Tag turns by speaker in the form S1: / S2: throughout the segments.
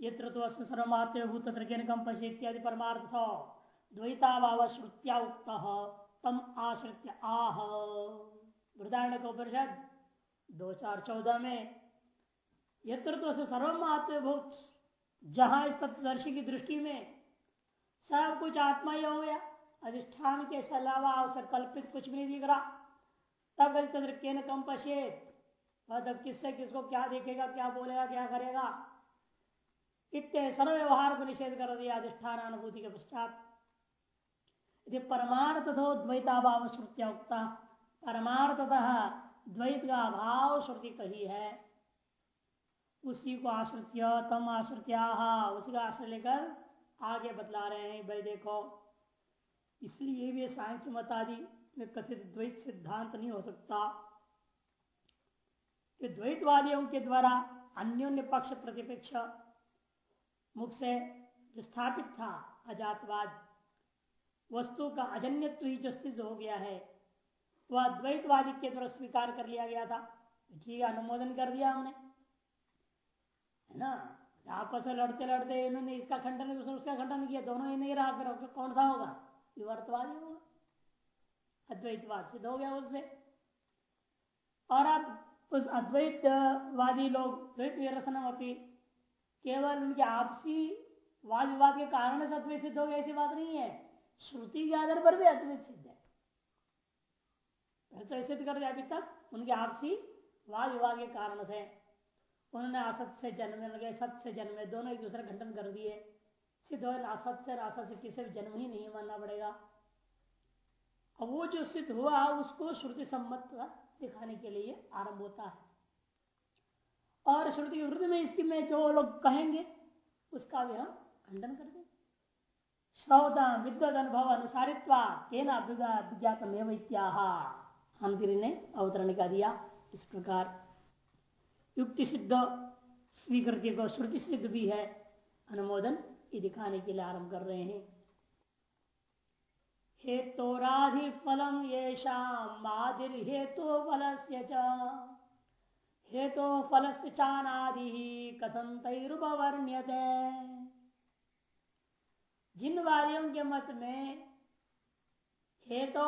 S1: यत्र तो इत्यादि परमार्थ द्वैताभाव श्रुत्या उक्त, तम आह। का उपनिषद दो चार चौदह में यत्र जहाँ इस तत्वदर्शी की दृष्टि में सब कुछ आत्मा ही हो गया, अधिष्ठान के अलावा उसे कल्पित कुछ भी नहीं दिख रहा, तब तद्र न कम पशेत तब किससे किसको क्या देखेगा, क्या बोलेगा, क्या करेगा? इतने सर्व व्यवहार को निषेध कर दिया अधिष्ठान अनुभूति के पश्चात यदि परमार्थ द्वैताभाव श्रुतिया उक्ता। परमार्थतः द्वैत का अभाव श्रुति कही है। उसी को आश्रित्य, तम आश्रित्या, उसी का आश्रय लेकर आगे बतला रहे हैं भाई देखो इसलिए भी सांख्य मत आदि में कथित द्वैत सिद्धांत नहीं हो सकता। कि द्वैतवादियों के द्वारा अन्योन्य पक्ष प्रतिपक्ष मुख से जो स्थापित था अजातवाद वस्तु का अजन्यत्व ही जो स्थित हो गया है, वह द्वैतवादी के द्वारा स्वीकार कर लिया गया था। ठीक अनुमोदन कर दिया हमने। है ना? आपस में लड़ते लड़ते इन्होंने इसका खंडन दूसरा उसका खंडन किया, दोनों ही नहीं रहा, फिर कौन सा होगा? विवर्तवादी होगा। अद्वैतवाद सिद्ध हो गया उससे। और अब उस अद्वैतवादी लोग द्वैत निरसनम अपनी केवल उनके आपसी वाद विवाद के कारण से अद्वैत सिद्ध हो गया ऐसी बात नहीं है। श्रुति के आधार पर भी अद्वैत सिद्ध है। तो सिद्ध कर दिया, अभी तक उनके आपसी वाद विवाद के कारण से उन्होंने असत से जन्म लगे, सत से जन्मे दोनों एक दूसरे खंडन कर दिए। सिद्ध हो, असत से असत से किसी भी जन्म ही नहीं मानना पड़ेगा। अब वो जो सिद्ध हुआ, उसको श्रुति सम्मत दिखाने के लिए आरंभ होता है। और श्रुति विरुद्ध में इसकी में जो लोग कहेंगे, उसका भी हम खंडन कर दें। श्रौता विद्वत अनुभव अनुसारित्वा तेना विज्ञातम एवं ने अवतरण का दिया इस प्रकार। युक्ति सिद्ध, स्वीकृति को श्रुति सिद्ध भी है। अनुमोदन ये दिखाने के लिए आरंभ कर रहे हैं। हेतोराधि फलम ये शादिर हेतु फल से हेतु फल से चानादि कथन तैरुपवर्ण्यते जिन वार्यों के मत में हेतु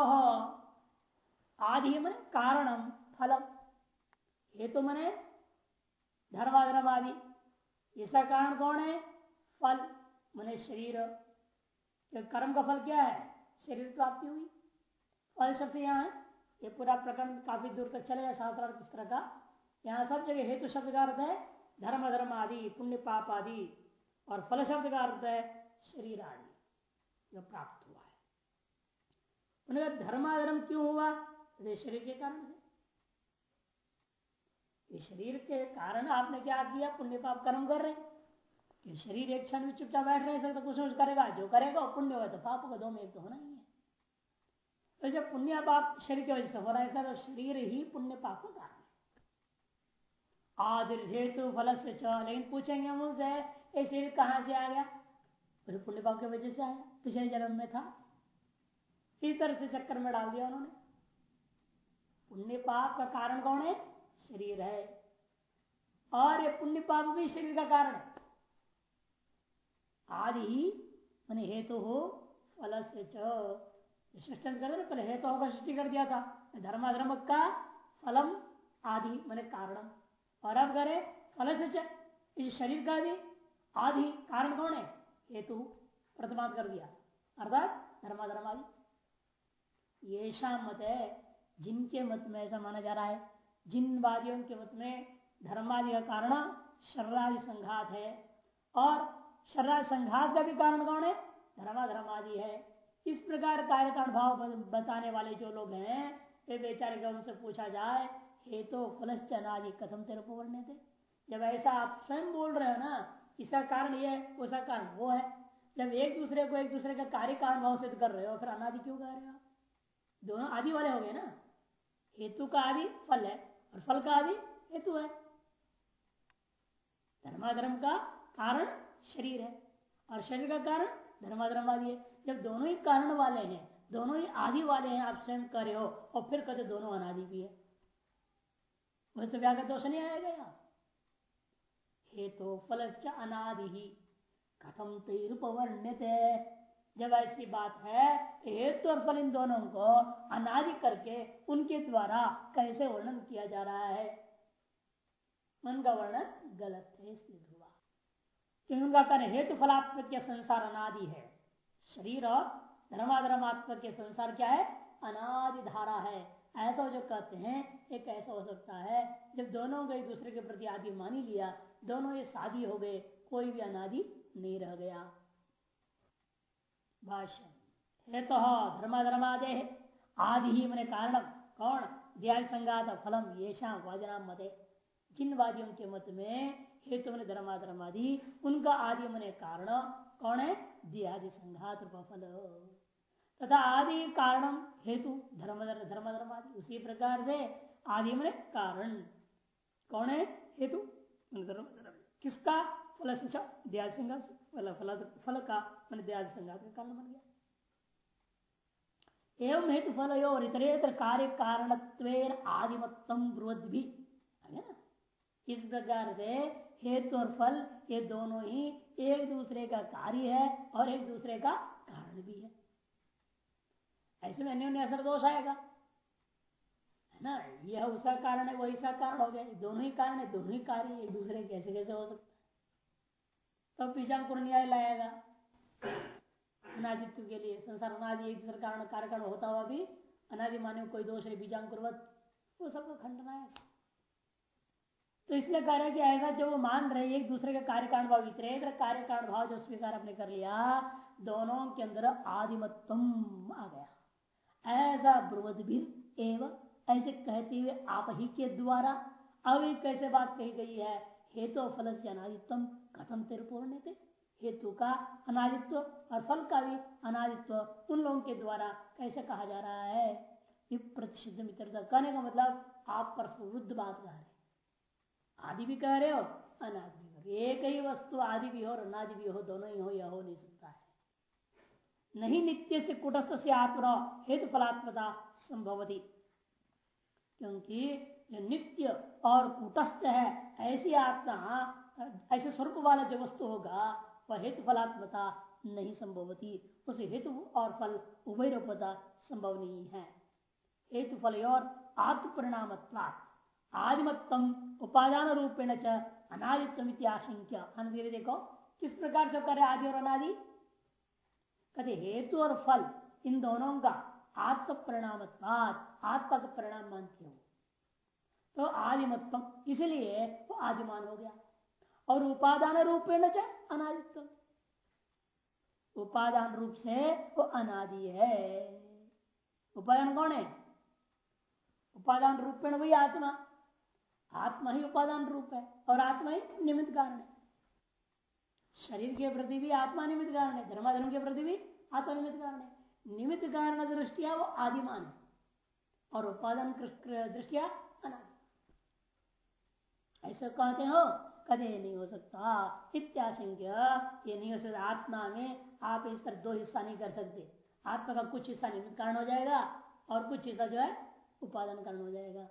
S1: आदि मन कारणम फलम। हेतु मने धर्माधर्म आदि इसका कारण कौन है? फल। मने शरीर। कर्म का फल क्या है? शरीर प्राप्ति हुई। फल सबसे यहाँ है। ये पूरा प्रकरण काफ़ी दूर तक चलेगा शास्त्रार्थ इस तरह का यहाँ सब जगह हेतु शब्द का अर्थ है धर्म धर्म आदि, पुण्य, पाप आदि, और फल शब्द का अर्थ है शरीर आदि, जो प्राप्त हुआ है। उन्हें धर्माधर्म क्यों हुआ? शरीर के कारण से ये शरीर के कारण आपने क्या किया? पुण्य, पाप कर्म कर रहे कि शरीर एक क्षण में चुपचाप बैठ रहे सकता, कुछ कुछ करेगा। जो करेगा पुण्य हो तो पाप होगा दो में एक तो होना ही है। तो जब पुण्य, पाप शरीर की वजह से हो रहा है तो शरीर ही पुण्य, पाप का कारण आदिर हेतु फल से लेकिन पूछेंगे हम उनसे, ये शरीर कहाँ से आ गया? तो पुण्य पाप की वजह से आया। पिछले जन्म में था। इस तरह से चक्कर में डाल दिया उन्होंने। पुण्य पाप का कारण कौन है? शरीर है। और ये पुण्य पाप भी शरीर का कारण है। आदि ही, मैंने हेतु हो फल से चष्टन कर पहले हेतु होगा, सृष्टि कर दिया था। धर्माधर्म का फलम आदि, मैंने कारण। और अब करे फल से इस शरीर का भी आदि कारण कौन है? हेतु प्रतिमाद कर दिया। अर्थात धर्माधर्म आदि ये मत है जिनके मत में ऐसा माना जा रहा है। जिन वादियों के मत में धर्मादि का कारण शर्रादि संघात है। और शर्रा संघात का भी कारण कौन है? धर्माधर्मादि है। इस प्रकार कार्य का भाव बताने वाले जो लोग हैं, वे बेचारे का उनसे पूछा जाए हे तो फलश्च अनादि कथम तेरे को वर्ण्य थे जब ऐसा आप स्वयं बोल रहे हो ना, इसका कारण ये है, उसका कारण वो है। जब एक दूसरे को एक दूसरे का कार्य कारण भाव सिद्ध कर रहे हो, फिर अनादि क्यों कह रहे हो आप? दोनों आदि वाले हो गए ना। हेतु का आदि फल है, और फल का आदि हेतु है। धर्माधर्म का कारण शरीर है, और शरीर का कारण धर्माधर्म आदि है। जब दोनों ही कारण वाले हैं, दोनों ही आदि वाले हैं, आप स्वयं करे हो, और फिर कहते दोनों अनादि भी है। तो व्याघ दोष नहीं आएगा यहाँ हेतु फल अनादि। कथम तैरुपवर्ण्यते जब ऐसी बात है तो हेतु और फल इन दोनों को अनादि करके उनके द्वारा कैसे वर्णन किया जा रहा है? मन का वर्णन गलत है, इसलिए हुआ क्योंकि उनका कार्य हेतु फलात्मक के संसार अनादि है। शरीर और धर्माधर्मात्मक के संसार क्या है? अनादि धारा है। ऐसा जो कहते हैं एक ऐसा हो सकता है, जब दोनों को एक दूसरे के प्रति आदि मानी लिया, दोनों ये शादी हो गए, कोई भी अनादि नहीं रह गया। भाष्य, हेतु तो धर्माधर्मादे आदि ही मैंने कारण कौन? ध्यान संगात फलम ये शाम वाजनाम मते। जिन वादियों के मत में हेतु मन धर्माधर्मादि, उनका आदि मन कारण कौन है? दियादि संघात फल। तथा आदि कारण हेतु धर्म धर्म धर्मादि उसी प्रकार से आदि मन कारण। कौन है? हेतु। किसका? फल दियादि संघात फल फल का, मन दियादि संघात का कारण बन गया। एवं हेतु फल और इतरेतर कार्य कारण आदिमत्तम ब्रुवद भी। ना? इस प्रकार से हेतु और फल ये दोनों ही एक दूसरे का कार्य है और एक दूसरे का कारण भी है। ऐसे में अन्य असर दोष आएगा। ना यह उसका कारण है, वही सा कारण हो गया। दोनों ही कारण है, दोनों ही कार्य एक दूसरे कैसे कैसे हो सकता तो पीछा को न्याय लाएगा। अनादित्व के लिए, संसार अनादि एक दूसरे कारण कार्य कारण होता हुआ भी अनादि माने कोई दोष है बीजांकुरवत वो सबको खंडना है। तो इसलिए कह रहे कि ऐसा जो वो मान रहे एक दूसरे का कार्य कारण भाव इतरेतर कार्य कारण भाव जो स्वीकार आपने कर लिया, दोनों के अंदर आदिमत्व आ गया। ऐसा ब्रुवद भी एवं ऐसे कहते हुए आप ही के द्वारा अब कैसे बात कही गई है? हेतु फल से अनादित्व कथम तेरे पूर्ण थे हेतु का अनादित्व और फल का भी अनादित्व उन लोगों के द्वारा कैसे कहा जा रहा है? विप्रतिषिध मित्रता कहने का मतलब आप परस्पर विरुद्ध बात कह रहे आदि भी कह रहे हो, अनादि भी एक ही वस्तु आदि भी हो और अनादि भी हो, दोनों ही हो या हो नहीं सकता है। नहीं नित्य से कुटस्थ से आत्मा हेतु फलात्मता संभवती। क्योंकि जो नित्य और कुटस्थ है। ऐसी आत्मा, ऐसे स्वरूप वाला जो वस्तु होगा, वह हेतु फलात्मता नहीं संभवती। उसे हेतु और फल उभय रूपता संभव नहीं है। हेतु फल और आत्म परिणाम आदिमत्तम उपादान रूपेण च अनादित्व आशंक्य देखो, किस प्रकार से करे आदि और अनादि? कहते हेतु और फल, इन दोनों का आत्म परिणाम आत्मा का परिणाम मानते हो। तो आदिमत्व इसलिए वो आदिमान हो गया। और उपादान रूप रूपेण च अनादित्व उपादान रूप से वो अनादि है। उपादान कौन है? उपादान रूपेण वही आत्मा। आत्मा ही उपादान रूप है और आत्मा ही निमित्त कारण है। शरीर के प्रति भी आत्मा निमित्त कारण है, धर्माधर्म के प्रति भी आत्मा निमित्त कारण है। निमित्त कारण दृष्टिया वो आदिमान है। और उपादान दृष्टिया अनादि। ऐसा कहते हो कदे नहीं हो सकता। इत्याशंक्य, ये नहीं हो सकता। आत्मा में आप इस तरह दो हिस्सा नहीं कर सकते। आत्मा का कुछ हिस्सा निमित्त कारण हो जाएगा और कुछ हिस्सा जो है उपादान कारण हो जाएगा।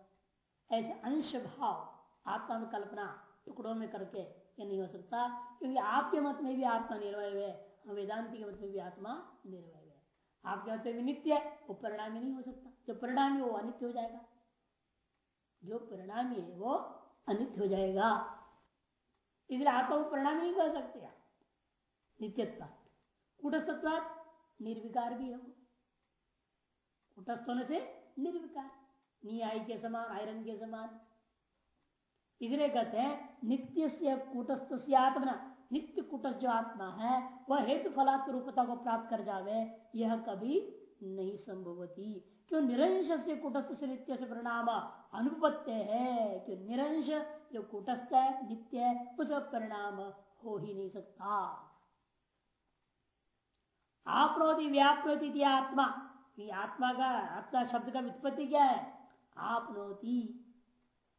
S1: ऐसे अंश भाव आत्मा में कल्पना टुकड़ों में करके ये नहीं हो सकता, क्योंकि आपके मत में भी आत्मा निर्वय है, वेदांति के मत में भी आत्मा निर्वय है आपके मत में भी नित्य है, वो परिणामी नहीं हो सकता। जो परिणामी वो अनित्य हो जाएगा। जो परिणामी है, वो अनित्य हो जाएगा। इसलिए आत्मा को परिणामी नहीं कर सकते आप। नित्यत्व कुटस्थत्व निर्विकार भी है वो। कुटस्थ होने से निर्विकार। नियाई के समान, आयरन के समान। इसलिए कहते हैं नित्य से कूटस्थ से आत्मा नित्य कुटस जो आत्मा है, वह हेतु फलात्म रूपता को प्राप्त कर जावे, यह कभी नहीं संभवती। क्यों निरंश से कुटस्थ से नित्य से परिणाम अनुपत्य है? क्यों निरंश जो कुटस्थ है, नित्य है, उस परिणाम हो ही नहीं सकता। आपनोति व्याप्नोति आत्मा। आत्मा का, आत्मा शब्द का व्युत्पत्ति क्या है? आपनोति।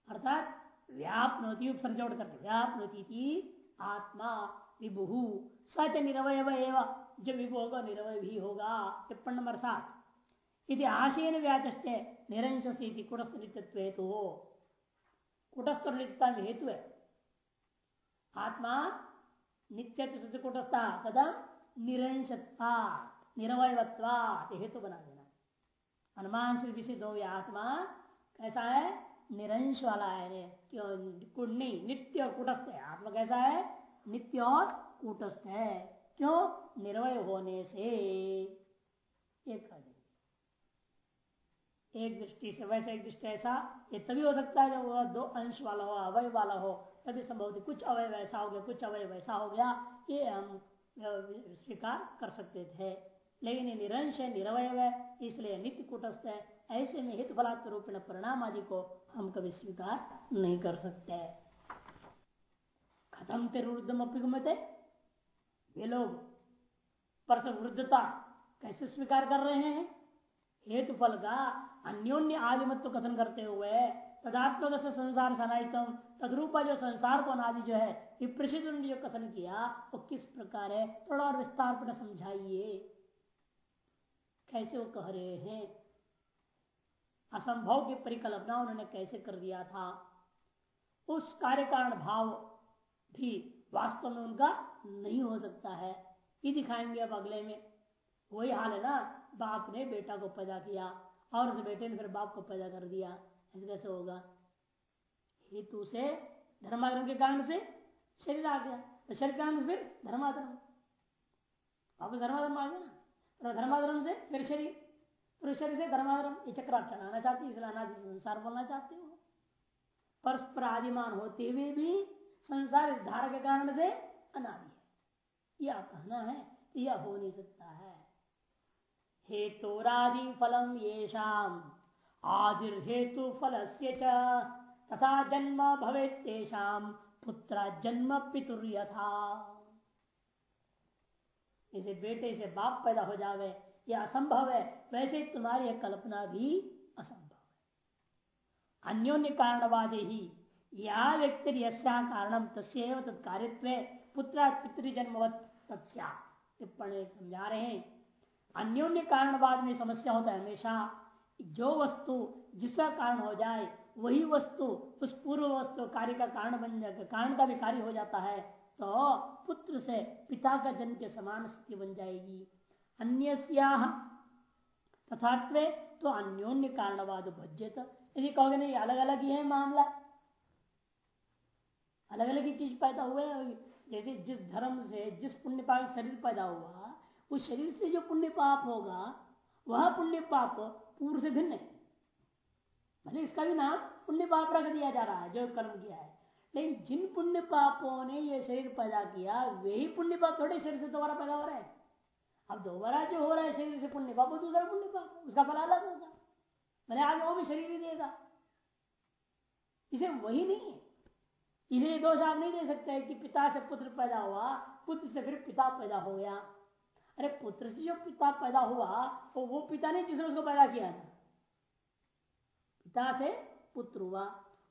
S1: अर्थात व्यापनोति उपसर्ग जोड़ व्यापनोति आत्मा विभु। सच निरवय जब विभु होगा, निरवय भी होगा। टिप्पण नंबर सात। यदि आशयन व्याचे निरंश कुटस्थ नित्यत्व हेतु हो। कुटस्थ नित्यता में हेतु है आत्मा नित्य कुटस्था तथा निरंशत्वा निरवयत्वा हेतु बना देना। अनुमान से विषित हो आत्मा, कैसा है? निरंश वाला है क्यों नहीं, नित्य और कुटस्थ है। आत्मा कैसा है? नित्य और कुटस्थ है। क्यों? निर्वय होने से। एक एक दृष्टि से, वैसे एक दृष्टि ऐसा, ये तभी हो सकता है जब वह दो अंश वाला हो, अवय वाला हो, तभी संभव कुछ अवय वैसा हो गया, कुछ अवय वैसा हो गया, ये हम स्वीकार कर सकते थे। लेकिन ये निरंश है, निरवय है, इसलिए नित्य कुटस्थ है। ऐसे में हित फलात् रूप परिणाम आदि को हम कभी स्वीकार नहीं कर सकते। खत्म तिरुद्धम अपिगमते ये लोग परस वृद्धता कैसे स्वीकार कर रहे हैं? हेतु फल का अन्योन्य आदिमत्व कथन करते हुए तदात्मक से संसार सनातम तदरूपा जो संसार को अनादि जो है, विप्रसिद्ध जो कथन किया, वो किस प्रकार? है थोड़ा और विस्तार पर समझाइए। कैसे वो कह रहे हैं? असंभव की परिकल्पना उन्होंने कैसे कर दिया था? उस कार्य कारण भाव भी वास्तव में उनका नहीं हो सकता है। ये दिखाएँगे अब अगले में। वही हाल है ना, बाप ने बेटा को पैदा किया और उस बेटे ने फिर बाप को पैदा कर दिया। ऐसे कैसे होगा? हेतु से, धर्माधर्म के कारण से शरीर आ गया। तो शरीर कारण से फिर धर्माधर्म। वापस धर्माधर्म आ गया ना। तो धर्माधर्म से फिर शरीर। शरीर से धर्माधर्म, ये चक्र आप चलाना चाहते हो, इसलिए अनादि संसार बोलना चाहते हो। परस्पर आदिमान होते हुए भी संसार इस धारा के कारण से अनादि है। यह कहना है यह हो नहीं सकता है। हेतुरादि फलम ये शाम आदिर्हेतु फल से तथा जन्म भवे तेषाम, पुत्र जन्म पितुर यथा इसे बेटे से बाप पैदा हो जावे यह असंभव है। वैसे तुम्हारी यह कल्पना भी असंभव है। अन्योन्य कारणवादी ही। या व्यक्ति यस्या कारणम तस्व तत्कार्यत्व पुत्र पितृजन्मवत तत्या टिप्पणी समझा रहे हैं। अन्योन्य कारणवाद में समस्या होता है हमेशा। जो वस्तु जिसका कारण हो जाए, वही वस्तु उस पूर्व वस्तु कार्य का कारण बन जाएगा कारण का भी कार्य हो जाता है तो पुत्र से पिता का जन्म के समान स्थिति बन जाएगी। अन्य तथा तो अन्योन्य कारणवाद भज्यत। यदि कहोगे, नहीं अलग अलग ही है मामला। अलग अलग ही चीज़ पैदा हुए जैसे जिस धर्म से, जिस पुण्य पाप शरीर पैदा हुआ, उस शरीर से जो पुण्य पाप होगा, वह पुण्य पाप पूर्व से भिन्न है। भले इसका भी नाम पुण्य पाप रख दिया जा रहा है, जो कर्म किया है। लेकिन जिन पुण्य पापों ने यह शरीर पैदा किया वही पुण्य पाप थोड़े शरीर से दोबारा पैदा हो रहा है। अब दोबारा जो हो रहा है शरीर से पुण्य पाप दूसरा पुण्य पाप, उसका फल अलग होगा। मैंने आगे वो भी शरीर ही देगा। इसे वही नहीं है। इन्हें दोष आप नहीं दे सकते कि पिता से पुत्र पैदा हुआ, पुत्र से फिर पिता पैदा हो गया। अरे, पुत्र से जो पिता पैदा हुआ तो वो पिता ने जिसने उसको पैदा किया था। पिता से पुत्र हुआ।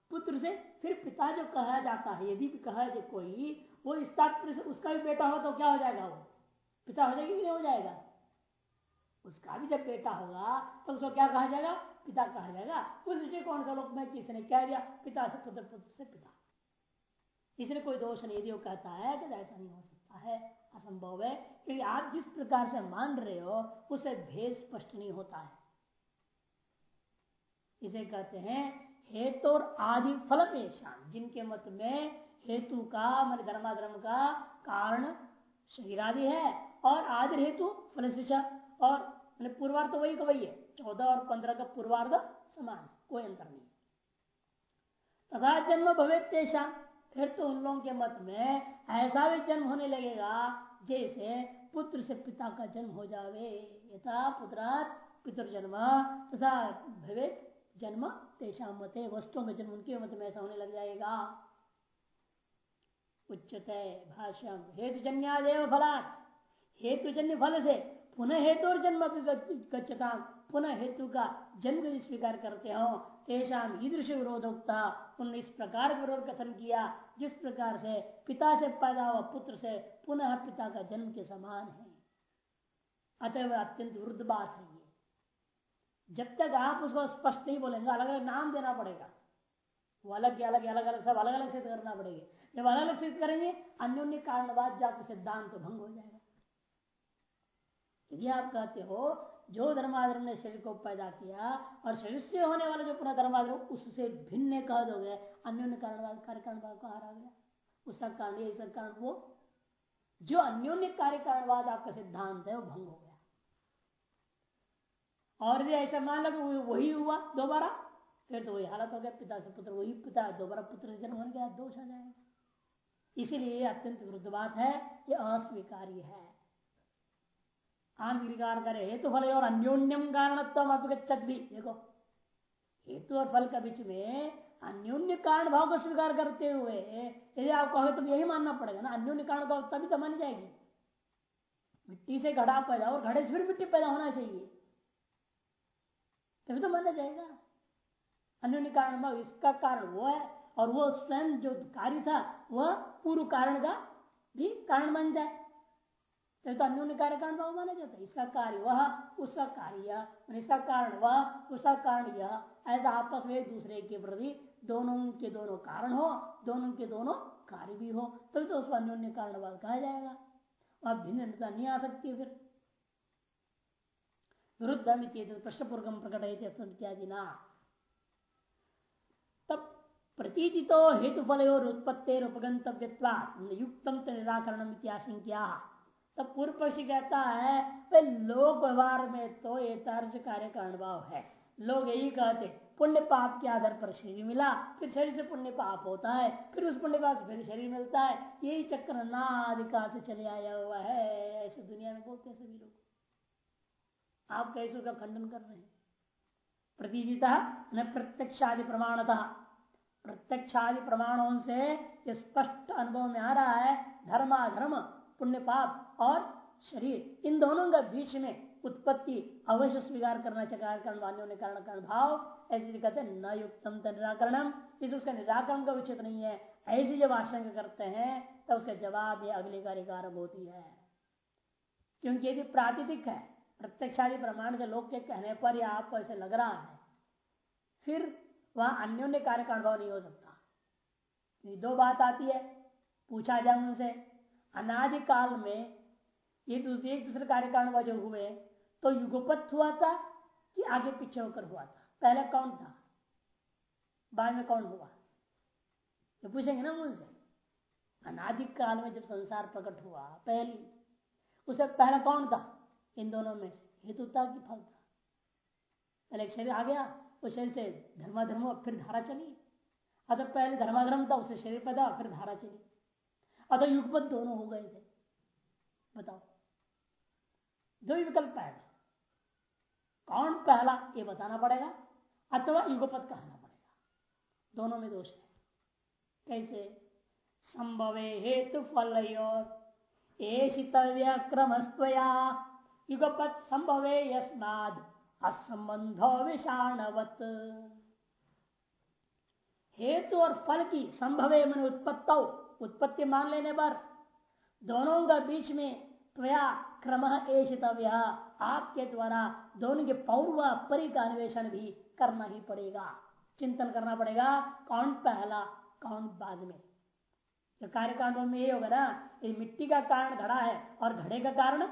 S1: पुत्र से फिर पिता जो कहा जाता है, यदि भी कहा जाए कोई, वो इस तात्पर्य से उसका भी बेटा हो तो क्या हो जाएगा वो? पिता हो जाएगी कि नहीं हो जाएगा। उसका भी जब बेटा होगा तो उसको क्या कहा जाएगा? पिता कहा जाएगा। उस दृष्टिकोण से लोग में किसने कह दिया, पिता से पुत्र पुत्र से पिता। इसलिए कोई दोष नहीं वो कहता है तो ऐसा नहीं हो सकता है, असंभव है, क्योंकि आप जिस प्रकार से मान रहे हो, उसे भेद स्पष्ट नहीं होता है। इसे कहते हैं हेतु और आदि फल पेशान जिनके मत में हेतु का, मान धर्माधर्म का कारण शरीरादि है। और आदि हेतु फल से और पूर्वार्ध वही का वही है। चौदह और पंद्रह का पूर्वार्ध समान कोई अंतर नहीं तथा जन्म भवे तेषा। फिर तो उन लोगों के मत में ऐसा भी जन्म होने लगेगा, जैसे पुत्र से पिता का जन्म हो जावे। यथा पुत्रात पितृजन्म, तथा भवे जन्म तेषा मते वस्तुओं का जन्म, उनके मत में ऐसा होने लग जाएगा। उच्चते भाष्यम हेतु जन्यादेव फलात्। हेतु जन्य फल से पुनः हेतु और जन्म गच्छता पुनः हेतु का जन्म स्वीकार करते हो। तेषाम ईदृश विरोधोक्ता उन्होंने इस प्रकार विरोध कथन किया, जिस प्रकार से पिता से पैदा हुआ पुत्र से पुनः पिता का जन्म के समान है। अतः अत्यंत वृद्ध बात है ये। जब तक आप उसको स्पष्ट नहीं बोलेंगे, अलग अलग नाम देना पड़ेगा। वो अलग अलग अलग अलग, सब अलग अलग से करना पड़ेगा। जब अलग अलग सिद्ध करेंगे, अन्योन्य कारणवाद जात सिद्धांत भंग हो जाएगा। यदि आप कहते हो, जो धर्माधर्म ने शरीर को पैदा किया और शरीर से होने वाला जो पुनः धर्माधर्म, उससे भिन्न कह दोगे, अन्योन्य कारणवाद कार्य कारणवाद को हारा गया। उसका कारण ये कारण वो, जो अन्योन्य कार्य कारणवाद आपका सिद्धांत है, वो भंग हो गया। और भी ऐसा मान लो वही हुआ दोबारा, फिर तो वही हालत हो गया, पिता से पुत्र, वही पिता, दोबारा पुत्र से जन्म के बाद दोष आ जाएगा। इसीलिए अत्यंत विरुद्ध बात है, ये अस्वीकार्य है। आंतरिकार करे हेतु फल और अन्योन्यम अपिगछत भी देखो हेतु और फल के बीच में अन्योन्य कारण भाव को स्वीकार करते हुए यदि आप कहोगे तो यही मानना पड़ेगा ना अन्योन्य कारण का तभी तो मानी जाएगी। मिट्टी से घड़ा पैदा और घड़े से फिर मिट्टी पैदा होना चाहिए। तभी तो माना जाएगा। अन्योन्य कारण भाव इसका कारण वो है, और वो स्वयं जो कार्य था, वह पूर्व कारण का भी कारण बन जाए। तभी तो अन्योन्य कार्य कारण भाव माना जाता है। इसका कार्य वह, उसका कार्य इसका कारण वह, उसका कारण यह। ऐसा आपस में एक दूसरे के प्रति दोनों के दोनों कारण हो, दोनों के दोनों कार्य भी हो, तभी तो उसको अन्योन्य कारणवाद कहा जाएगा। वह भिन्नता नहीं आ सकती फिर। विरुद्ध प्रश्नपूर्वक प्रकट इत्यादि ना तब प्रतीति तो हेतु फल और उत्पत्ति उपगंतव्यत्वा युक्तम निराकरण आशंका तब पूर्व पक्षी कहता है लोक व्यवहार में तो ये कार्य का अनुभव है। लोग यही कहते, पुण्य पाप के आधार पर शरीर मिला, फिर शरीर से पुण्य पाप होता है, फिर उस पुण्य पाप से फिर शरीर मिलता है। यही चक्र नादिकाल से चले आया हुआ है, ऐसे दुनिया में बोलते हैं सभी लोग। आप कैसे उसका खंडन कर रहे हैं? प्रतिजिता न प्रत्यक्षादि प्रमाणता। प्रत्यक्षादि प्रमाणों से स्पष्ट अनुभव में आ रहा है, धर्माधर्म। पुण्य पाप और शरीर, इन दोनों के बीच में उत्पत्ति अवश्य स्वीकार करना चाहिए। कारण वाण्यों ने कारण कारण भाव, ऐसे कहते हैं, न युक्तम निराकरणम। इस उसका निराकरण का उचित नहीं है। ऐसी जब आशंका करते हैं तो उसका जवाब ये अगली कार्यकारक होती है। क्योंकि यदि प्रातिथिक है। प्रत्यक्षादि प्रमाण से लोग के कहने पर या आपको ऐसे लग रहा है, फिर वहाँ अन्योन्य कार्य का अनुभव नहीं हो सकता। दो बात आती है। पूछा जाए उनसे। अनादिकाल में ये दूसरे, एक दूसरे कार्य का अनुभव जो हुए तो युगपत हुआ था कि आगे पीछे होकर हुआ था? पहले कौन था? बाद में कौन हुआ? तो पूछेंगे ना मुझसे? अनादिक काल में जब संसार प्रकट हुआ, पहली उसे पहला कौन था? इन दोनों में से। हेतु था कि फल था। पहले शरीर आ गया उस शरीर से धर्माधर्म, फिर धारा चली। अगर पहले धर्माधर्म था उसे शरीर पैदा, फिर धारा चली। अतः युगपत दोनों हो गए थे। बताओ। दो विकल्प आएगा, कौन पहला, ये बताना पड़ेगा, अथवा युगपत कहना पड़ेगा। दोनों में दोष है। कैसे? संभवे हेतु फल एशितव्य क्रमस्तया युगपत संभवे यस्माद, असंबंध विषाणवत। हेतु और फल की संभवे मन उत्पत्त। उत्पत्ति मान लेने पर दोनों का बीच में त्वया क्रम एशितव्य आपके द्वारा दोनों के पौर्व परि का अन्वेषण भी करना ही पड़ेगा। चिंतन करना पड़ेगा कौन पहला, कौन बाद में। तो कार्यकांड में ये होगा ना, ये मिट्टी का कारण घड़ा है और घड़े का कारण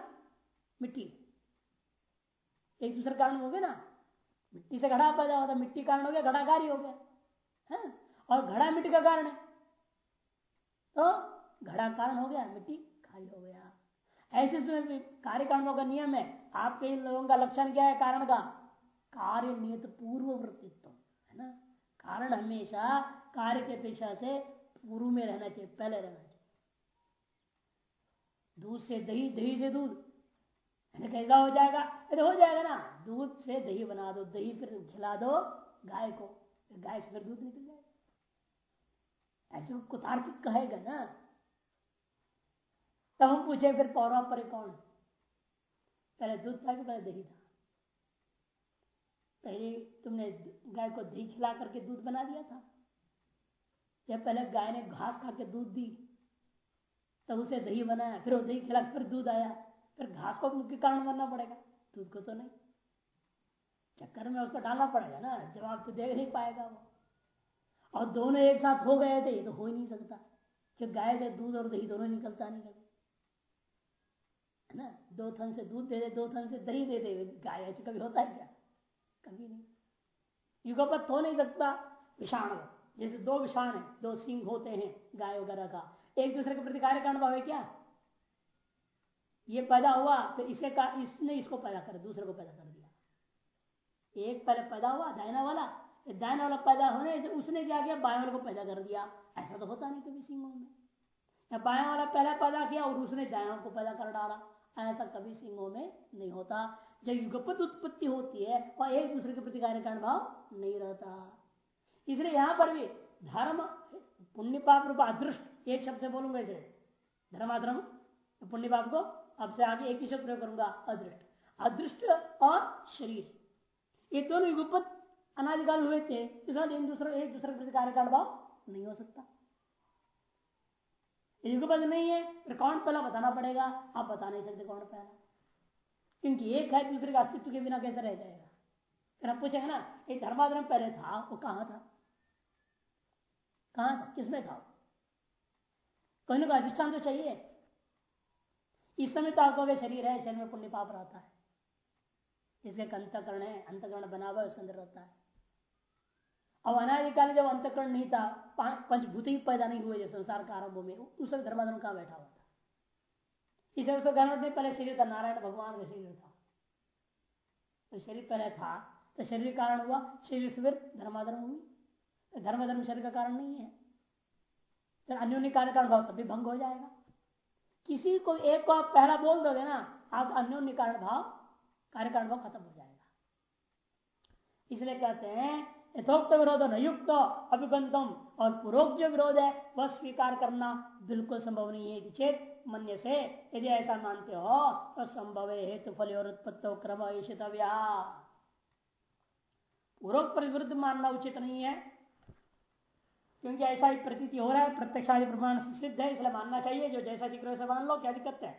S1: मिट्टी। एक दूसरे कारण हो गए ना, मिट्टी से घड़ा पैदा होता, मिट्टी कारण हो गया घड़ा कार्य हो गया, है? और घड़ा मिट्टी का कारण है। तो घड़ा कारण हो गया, मिट्टी कार्य हो गया। ऐसे समय कार्य कारणों का नियम है, आपके इन लोगों का लक्षण क्या है, कारण का? कार्य नियत पूर्व वृत्तित्व, है ना? कारण हमेशा कार्य के अपेक्षा से पूर्व में रहना चाहिए, पहले रहना चाहिए। दूध से दही दही से दूध कैसा हो जाएगा? अरे हो जाएगा ना। दूध से दही बना दो, दही फिर खिला दो, गाय को, गाय से फिर दूध निकल। ऐसे कुतार्किक कहेगा ना? तब हम पूछे फिर पौरा पर कौन? पहले दूध था कि पहले दही था? पहले तुमने गाय को दही खिला करके दूध बना दिया था? या पहले गाय ने घास खा के दूध दी, तब उसे दही बनाया, फिर वो दही खिला फिर दूध आया। फिर घास को मुख्य कारण बनना पड़ेगा, दूध को तो नहीं। चक्कर में उसको डालना पड़ेगा ना, जवाब तो दे नहीं पाएगा वो। और दोनों एक साथ हो गए थे तो हो ही नहीं सकता। कि गाय से दूध और दही दोनों निकलता नहीं कभी है ना? दो थन से दूध दे दे, दो थन से दही दे दे। गाय ऐसे कभी होता है क्या? कभी नहीं। युगपत हो नहीं सकता। विषाण जैसे दो विषाण है, दो सिंह होते हैं गाय वगैरह का। एक दूसरे के प्रति कार्य का अनुभव है क्या? ये पैदा हुआ, फिर इसे का इसने इसको पैदा कर, दूसरे को पैदा कर दिया। एक पहले पैदा हुआ दायना वाला दायना वाला पैदा होने से उसने क्या किया? बाएँ वाले को पैदा कर दिया। ऐसा तो होता नहीं कभी सिंहों में। या बाया वाला पहले पैदा किया और उसने दाया को पैदा कर डाला। ऐसा कभी सिंहों में नहीं होता। जब युगपत उत्पत्ति होती है, वह एक दूसरे के प्रति कार्य का अनुभव नहीं रहता। इसलिए यहाँ पर भी धर्म पुण्य पाप रूप अदृष्ट, एक शब्द से बोलूँगा इसे। धर्माधर्म पुण्य पाप को अब से आगे एक ही शब्द प्रयोग करूँगा, अदृष्ट। अदृष्ट और शरीर। ये दोनों युगपत अनाधिकाल हुए थे एक दूसरे एक दूसरे के प्रति कार्य का अनुभव नहीं हो सकता। युगपत नहीं है फिर कौन पहला बताना पड़ेगा, आप बता नहीं सकते कौन पहला। क्योंकि एक है, दूसरे के अस्तित्व के बिना कैसे रह जाएगा? फिर आप पूछेंगे ना, ये धर्माधर्म पहले था, वो कहाँ था? कहाँ था? किसमें था कोई ना कोई अधिष्ठान तो चाहिए। इस समय तो आपको शरीर है, शरीर में पुण्य पाप रहता है। इसके अंतकरण है, अंतकरण बना हुआ उसके अंदर रहता है। अब अनाधिकाल जब अंतकरण नहीं था पंचभूत ही पैदा नहीं हुए संसार का आरंभ में उस समय धर्माधर्म कहा बैठा हुआ था? इसे उसको गणवट नहीं पहले शरीर था, नारायण भगवान का शरीर था। तो शरीर पहले था तो शरीर कारण हुआ, शरीर से फिर धर्माधर्म हुई। तो धर्म धर्म शरीर का कारण नहीं है। फिर अन्योन्य कार्य कारण भाव तभी भंग हो जाएगा। किसी को, एक को आप पहला बोल दोगे ना, आप अन्योन्य कारण भाव, कार्य कारण भाव खत्म हो जाएगा। इसलिए कहते हैं यथोक्त विरोध न युक्त अभिगंतम और पूर्वोक्त जो विरोध है वह स्वीकार करना बिल्कुल संभव नहीं है। चेत मन से यदि ऐसा मानते हो तो संभव हेतु फल और उत्पत्तो क्रम ईशितव्या पूर्वोक्त पर विरुद्ध मानना उचित नहीं है, क्योंकि ऐसा ही प्रतीति हो रहा है प्रत्यक्ष आदि प्रमाण सिद्ध है, इसलिए मानना चाहिए, जो जैसा दिख रहा मान लो, क्या दिक्कत है?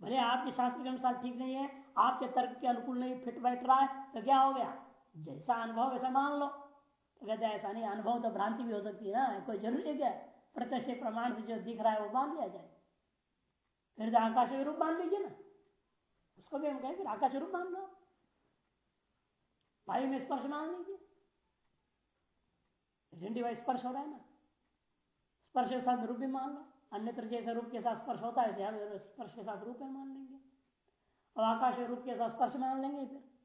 S1: भले आपके शास्त्र के अनुसार ठीक नहीं है, आपके तर्क के अनुकूल नहीं, फिट बैठ रहा है तो क्या हो गया? जैसा अनुभव, वैसा मान लो। तो कहते ऐसा नहीं, अनुभव तो भ्रांति भी हो सकती है ना, कोई ज़रूरी है क्या? प्रत्यक्ष प्रमाण से जो दिख रहा है वो मान लिया जाए। फिर तो आकाश रूप मान लीजिए ना। उसको भी हम कहें, फिर आकाश रूप मान लो। वायु में स्पर्श मान लीजिए। झंडी वायु स्पर्श हो रहा है ना। स्पर्श के साथ रूप भी मान लो। अन्यत्र जैसे रूप के साथ स्पर्श होता है स्पर्श के साथ रूप है मान लेंगे। और आकाश रूप के साथ स्पर्श मान लेंगे फिर।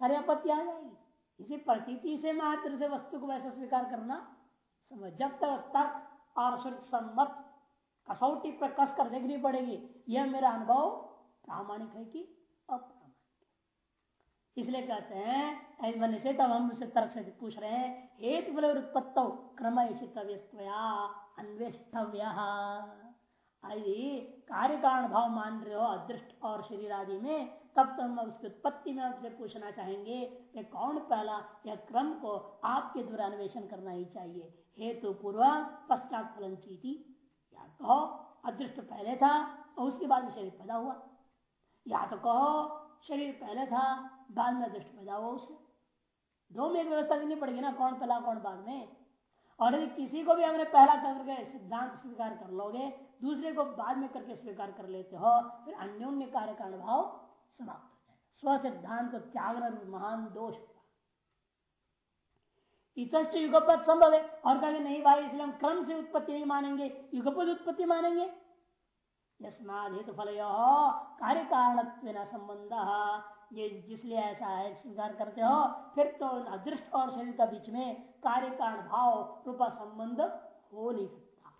S1: सारी आपत्ति आ जाएगी। इसी प्रतीति से मात्र से वस्तु को वैसा स्वीकार करना समझ। जब तक तर्क और सम्मत कसौटी पर कस कर देखनी पड़ेगी, यह मेरा अनुभव प्रामाणिक है कि अप्रामाणिक इसलिए कहते हैं मन से तब हम उसे तर्क से पूछ रहे हैं, हेतु फल उत्पत्त क्रम अन्वेष्टव्य। कार्य कारण भाव मान रहे हो, अदृष्ट और शरीर आदि में तब तो हम उसकी उत्पत्ति में आपसे पूछना चाहेंगे कि कौन पहला यह क्रम को आपके द्वारा अन्वेषण करना ही चाहिए। हेतु पूर्व पश्चात फलन चीती। या कहो, अदृष्ट पहले था और उसके बाद में शरीर पैदा हुआ। या तो कहो, शरीर पहले था, बाद में अदृष्ट पैदा हुआ उससे। दो में व्यवस्था देनी पड़ेगी ना, कौन पहला, कौन बाद में। और यदि किसी को भी हमने पहला करके सिद्धांत स्वीकार कर लोगे, दूसरे को बाद में करके स्वीकार कर लेते हो, फिर अन्योन्य कार्य का अनुभव समाप्त हो जाएगा। स्व सिद्धांत को त्यागना महान दोष इतच युगपत संभव है। और कहेंगे नहीं भाई, इसलिए हम क्रम से उत्पत्ति नहीं मानेंगे युगपत उत्पत्ति मानेंगे। यस्माद हेतु फल कार्य कारण संबंध। ये जिसलिए ऐसा है, स्वीकार करते हो, फिर तो अदृष्ट और शरीर का बीच में कार्य कारण भाव, रूपा संबंध हो नहीं सकता।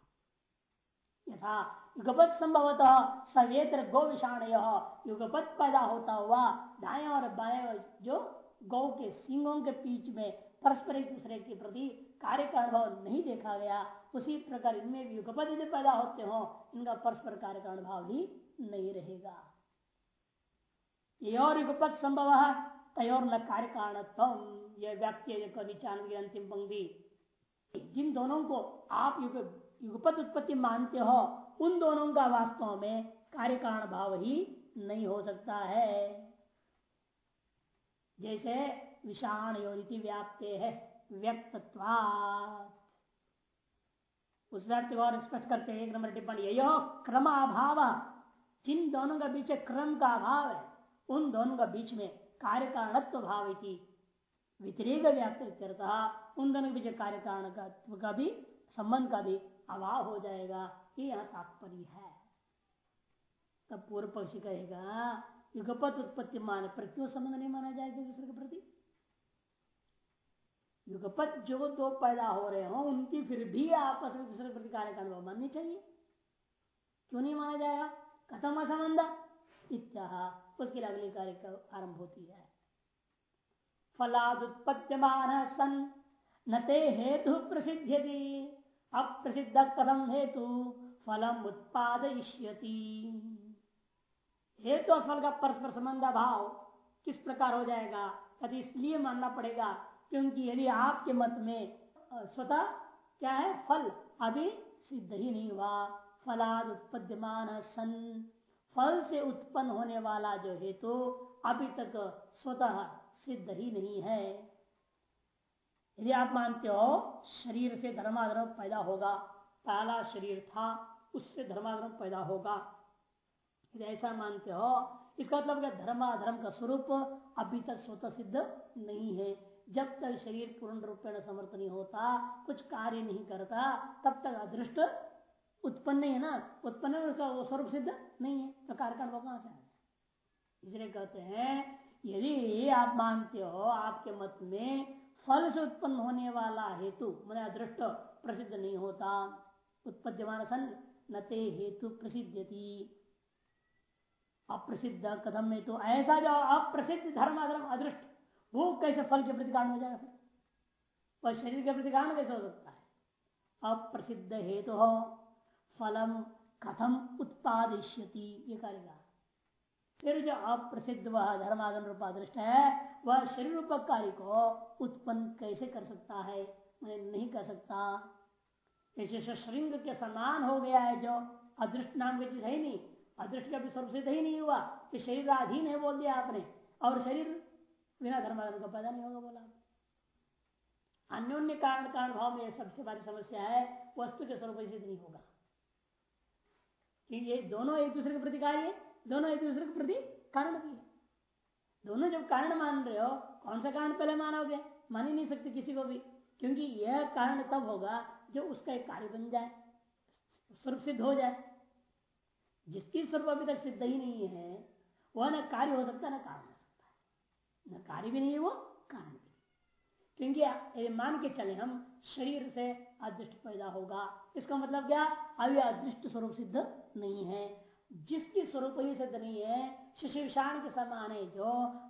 S1: यथा युगपत संभवतः सवेत्र गौ विषाण युगपत पैदा होता हुआ दाएँ और बाएँ जो गौ के सिंगों के बीच में परस्पर एक दूसरे के प्रति कार्य का अनुभव नहीं देखा गया, उसी प्रकार इनमें भी युगपत यदि पैदा होते हो, इनका परस्पर कार्य का अनुभव भी नहीं रहेगा। योर युगपत संभव तयोर न कार्य कारण यह व्यक्ति अंतिम पंक्ति जिन दोनों को आप युग, युगपत उत्पत्ति मानते हो उन दोनों का वास्तव में कार्य कारण भाव ही नहीं हो सकता है। जैसे विषाण योनिति व्याप्ते है उस व्याप्ति और स्पष्ट करते हैं एक नंबर टिप्पणी यो क्रम अभाव जिन दोनों का बीच क्रम का अभाव है उन दोनों का बीच में कार्य कारणत्व भाव व्यतिरेक व्याप्त उन दोनों के बीच कार्य कारण का का भी संबंध का भी अभाव हो जाएगा। ये यहाँ तात्पर्य है। तब पूर्व पक्षी कहेगा युगपत उत्पत्ति मान पर क्यों संबंध नहीं माना जाएगा दूसरे के प्रति। युगपत जो दो पैदा हो रहे हो, उनकी फिर भी आपस में दूसरे प्रति कार्य का अनुभव माननी चाहिए। क्यों नहीं माना जाएगा? कथम असंबंध इत्या उसके लिए अगली कार्य का आरंभ होती है। फलादुत्पत्त्यमान सन न ते हेतु प्रसिद्ध अप्रसिद्ध कथम हेतु फलम उत्पादयिष्यति। हेतु और फल का परस्पर संबंध भाव किस प्रकार हो जाएगा? कभी इसलिए मानना पड़ेगा, क्योंकि यदि आपके मत में स्वतः क्या है? फल अभी सिद्ध ही नहीं हुआ। फलाद उत्पद्यमान सन। फल से उत्पन्न होने वाला जो हेतु अभी तक स्वतः सिद्ध ही नहीं है। यदि आप मानते हो, शरीर से धर्माधर्म पैदा होगा, पहला शरीर था, उससे धर्माधर्म पैदा होगा। यदि ऐसा मानते हो, इसका मतलब धर्माधर्म का स्वरूप अभी तक स्वतः सिद्ध नहीं है। जब तक शरीर पूर्ण रूप में समर्थ नहीं होता, कुछ कार्य नहीं करता, तब तक अदृष्ट उत्पन्न नहीं है ना? उत्पन्न उसका स्वरूप सिद्ध नहीं है। तो कार्य का कहाँ से आया इसलिए कहते हैं, यदि आप मानते हो, आपके मत में फल से उत्पन्न होने वाला हेतु, मैंने अदृष्ट प्रसिद्ध नहीं होता। उत्पद्यमान सन नते हेतु प्रसिद्ध अप्रसिद्ध कदम में तो ऐसा जो अप्रसिद्ध धर्म अधर्म अदृष्ट, वो कैसे फल के प्रति कारण हो जाएगा वह शरीर के प्रति कारण कैसे हो सकता है? अप्रसिद्ध हेतु हो फलम कथम उत्पादिष्यति, ये करेगा फिर जो अप्रसिद्ध वह धर्मागम रूपादृष्ट है, वह शरीर रूप कार्य को उत्पन्न कैसे कर सकता है? मैं नहीं कर सकता। ऐसे श्रृंग के समान हो गया है जो अदृष्ट नाम की चीज़ है ही नहीं। अदृष्ट का भी स्वरूप सिद्ध ही नहीं हुआ कि शरीर अधीन है बोल दिया आपने। और शरीर बिना धर्माधर्म का पैदा नहीं होगा बोला। अन्योन्य कारण कारण भाव में सबसे बड़ी समस्या है, वस्तु के स्वरूप सिद्ध नहीं होगा। ये दोनों एक दूसरे के प्रति कार्य दोनों एक दूसरे के प्रति कारण भी है। दोनों जब कारण मान रहे हो, कौन सा कारण पहले मानोगे? मान ही नहीं सकते किसी को भी, क्योंकि यह कारण तब होगा जो उसका एक कार्य बन जाए, स्वरूप सिद्ध हो जाए। जिसकी स्वरूप अभी तक सिद्ध ही नहीं है, वह न कार्य हो सकता है न कारण हो सकता न कार्य भी नहीं है, वो कारण भी क्योंकि मान के चले हम, शरीर से अदृष्ट पैदा होगा। इसका मतलब क्या? अभी अदृष्ट स्वरूप सिद्ध नहीं है। जिसकी स्वरूप ही सिद्ध नहीं है शिशिवशान के समान है जो,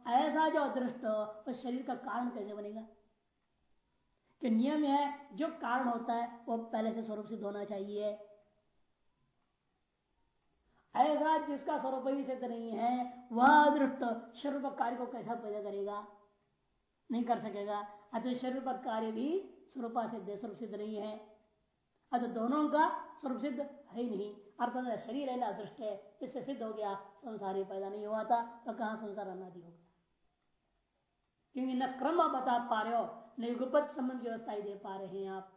S1: ऐसा जो अदृष्ट उस शरीर का कारण कैसे बनेगा? कि नियम है, जो कारण होता है, वो पहले से स्वरूप सिद्ध होना चाहिए। ऐसा जिसका स्वरूप ही सिद्ध नहीं है, वह अदृष्ट स्वरूप कार्य को कैसा पैदा करेगा? नहीं कर सकेगा। अतः शरीर कार्य भी स्वरूप सिद्ध स्वरूप सिद्ध नहीं है। अतः दोनों का स्वरूप सिद्ध है ही नहीं। अर्थात शरीर है ना दृष्ट है, इससे सिद्ध हो गया, संसार ही पैदा नहीं हुआ था तो कहाँ संसार अनादि हो गया? क्योंकि न क्रम बता पा रहे हो, न युगपत संबंध व्यवस्था ही दे पा रहे हैं आप।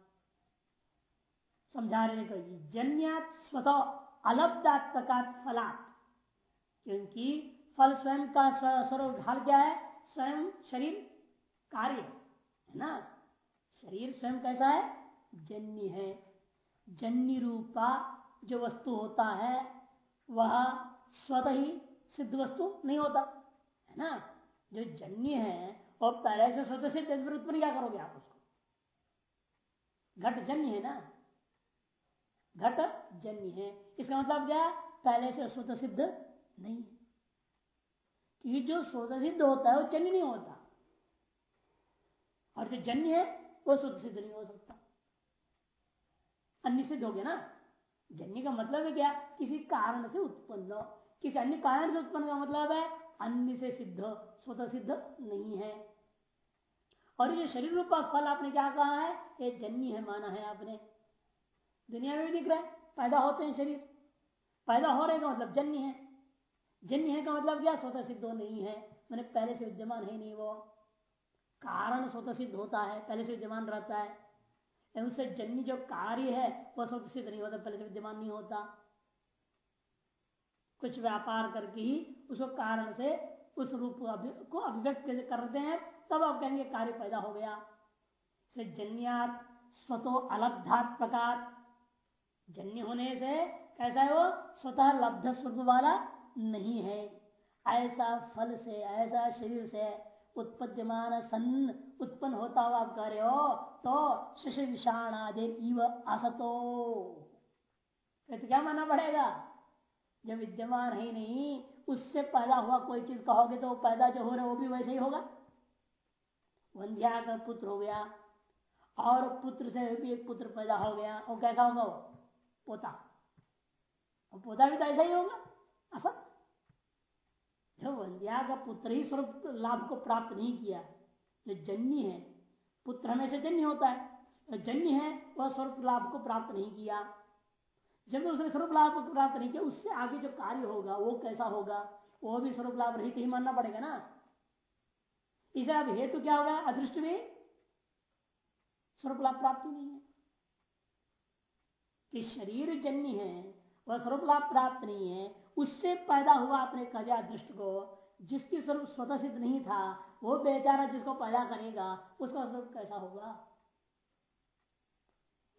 S1: समझा रहे हैं जन्यात स्वतः अलब्धात्मका फलात्। क्योंकि फल स्वयं का स्वरूप ढाल क्या है? स्वयं शरीर कार्य है ना? शरीर स्वयं कैसा है? जन्य है। जन्य रूपा जो वस्तु होता है, वह स्वतः ही सिद्ध वस्तु नहीं होता, है ना? जो जन्य है, और पहले से स्वतः सिद्ध उत्पन्न क्या करोगे आप उसको? घट जन्य है ना? घट जन्य है। इसका मतलब क्या पहले से स्वतः सिद्ध नहीं है। क्योंकि जो स्वतः सिद्ध होता है, वो जन्य नहीं होता। और जो जन्य है, वो स्वतः सिद्ध नहीं हो सकता। अन्य सिद्ध हो गया ना? जन्य का मतलब है क्या? किसी कारण से उत्पन्न। किसी अन्य कारण से उत्पन्न का मतलब है अन्य से सिद्ध, स्वतः सिद्ध नहीं है। और ये शरीर रूपा फल आपने क्या कहा है? ये जन्य है माना है आपने। दुनिया में भी दिख रहा है, पैदा होते हैं शरीर। पैदा हो रहे का मतलब जन्य है। जन्य है का मतलब क्या? स्वतः सिद्ध नहीं है। मैंने पहले से विद्यमान है नहीं वो। कारण स्वतः सिद्ध होता है, पहले से विद्यमान रहता है। उससे जन्य जो कार्य है वह स्वतः सिद्ध नहीं होता, पहले से विद्यमान नहीं होता. कुछ व्यापार करके ही उसको कारण से उस रूप को अभिव्यक्त करते हैं, तब आप कहेंगे कार्य पैदा हो गया। से जन्यात स्वतो अलब्धात प्रकार। जन्य होने से कैसा है वो? स्वतः लब्ध स्वरूप वाला नहीं है। ऐसा फल से, ऐसा शरीर से उत्पद्यमान सन उत्पन्न होता हुआ आप हो तो शश विषाण आदि इव असतो। तो क्या मानना पड़ेगा? जब विद्यमान ही नहीं, उससे पैदा हुआ कोई चीज़ कहोगे तो पैदा जो हो रहा वो भी वैसे ही होगा। वंध्या का पुत्र हो गया, और पुत्र से भी एक पुत्र पैदा हो गया और कैसा होगा वो? पोता। और पोता भी तो ऐसा ही होगा, असत। जो वंध्या का पुत्र ही स्वरूप लाभ को प्राप्त नहीं किया जो जन्य है, पुत्र हमेशा जन्य होता है। जो जन्य है, वह स्वरूप लाभ को प्राप्त नहीं किया। जब उसने स्वरूप लाभ को प्राप्त नहीं किया, उससे आगे जो कार्य होगा, वो कैसा होगा, वो भी स्वरूप लाभ रहित ही मानना पड़ेगा ना। इसे अब हेतु क्या होगा? अदृष्ट में स्वरूप लाभ प्राप्ति नहीं है। कि शरीर जन्य है, वह स्वरूप लाभ प्राप्त नहीं है, उससे पैदा हुआ आपने कहा दृष्ट को जिसकी स्वरूप स्वतः सिद्ध नहीं था, वो बेचारा जिसको पैदा करेगा, उसका स्वरूप कैसा होगा?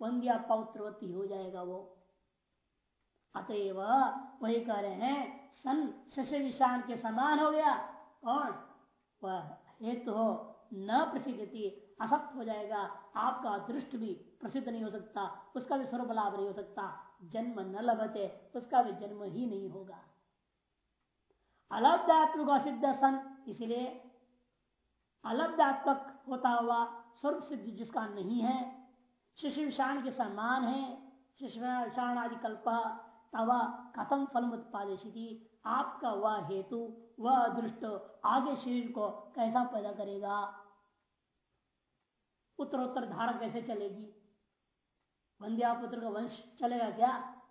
S1: वंद्या पौत्रवती हो जाएगा वो। अतएव वही कह रहे हैं, सन शश विषाण के समान हो गया और वह हेतु हो, न प्रसिद्धि असक्त हो जाएगा। आपका दृष्ट भी प्रसिद्ध नहीं हो सकता, उसका भी स्वरूप लाभ नहीं हो सकता। जन्म न लभते, उसका भी जन्म ही नहीं होगा। अलब्धात्मक असिद्ध सन इसलिए अलब्धात्मक होता हुआ स्वरूप सिद्ध जिसका नहीं है शिशु विषाण के समान है शिशु विषाण आदि कल्प, तवा कथम फल उत्पादे आपका वह हेतु, वह दृष्ट आगे शरीर को कैसा पैदा करेगा? उत्तरोत्तर धारा कैसे चलेगी? वंद्या पुत्र का वंश चलेगा क्या?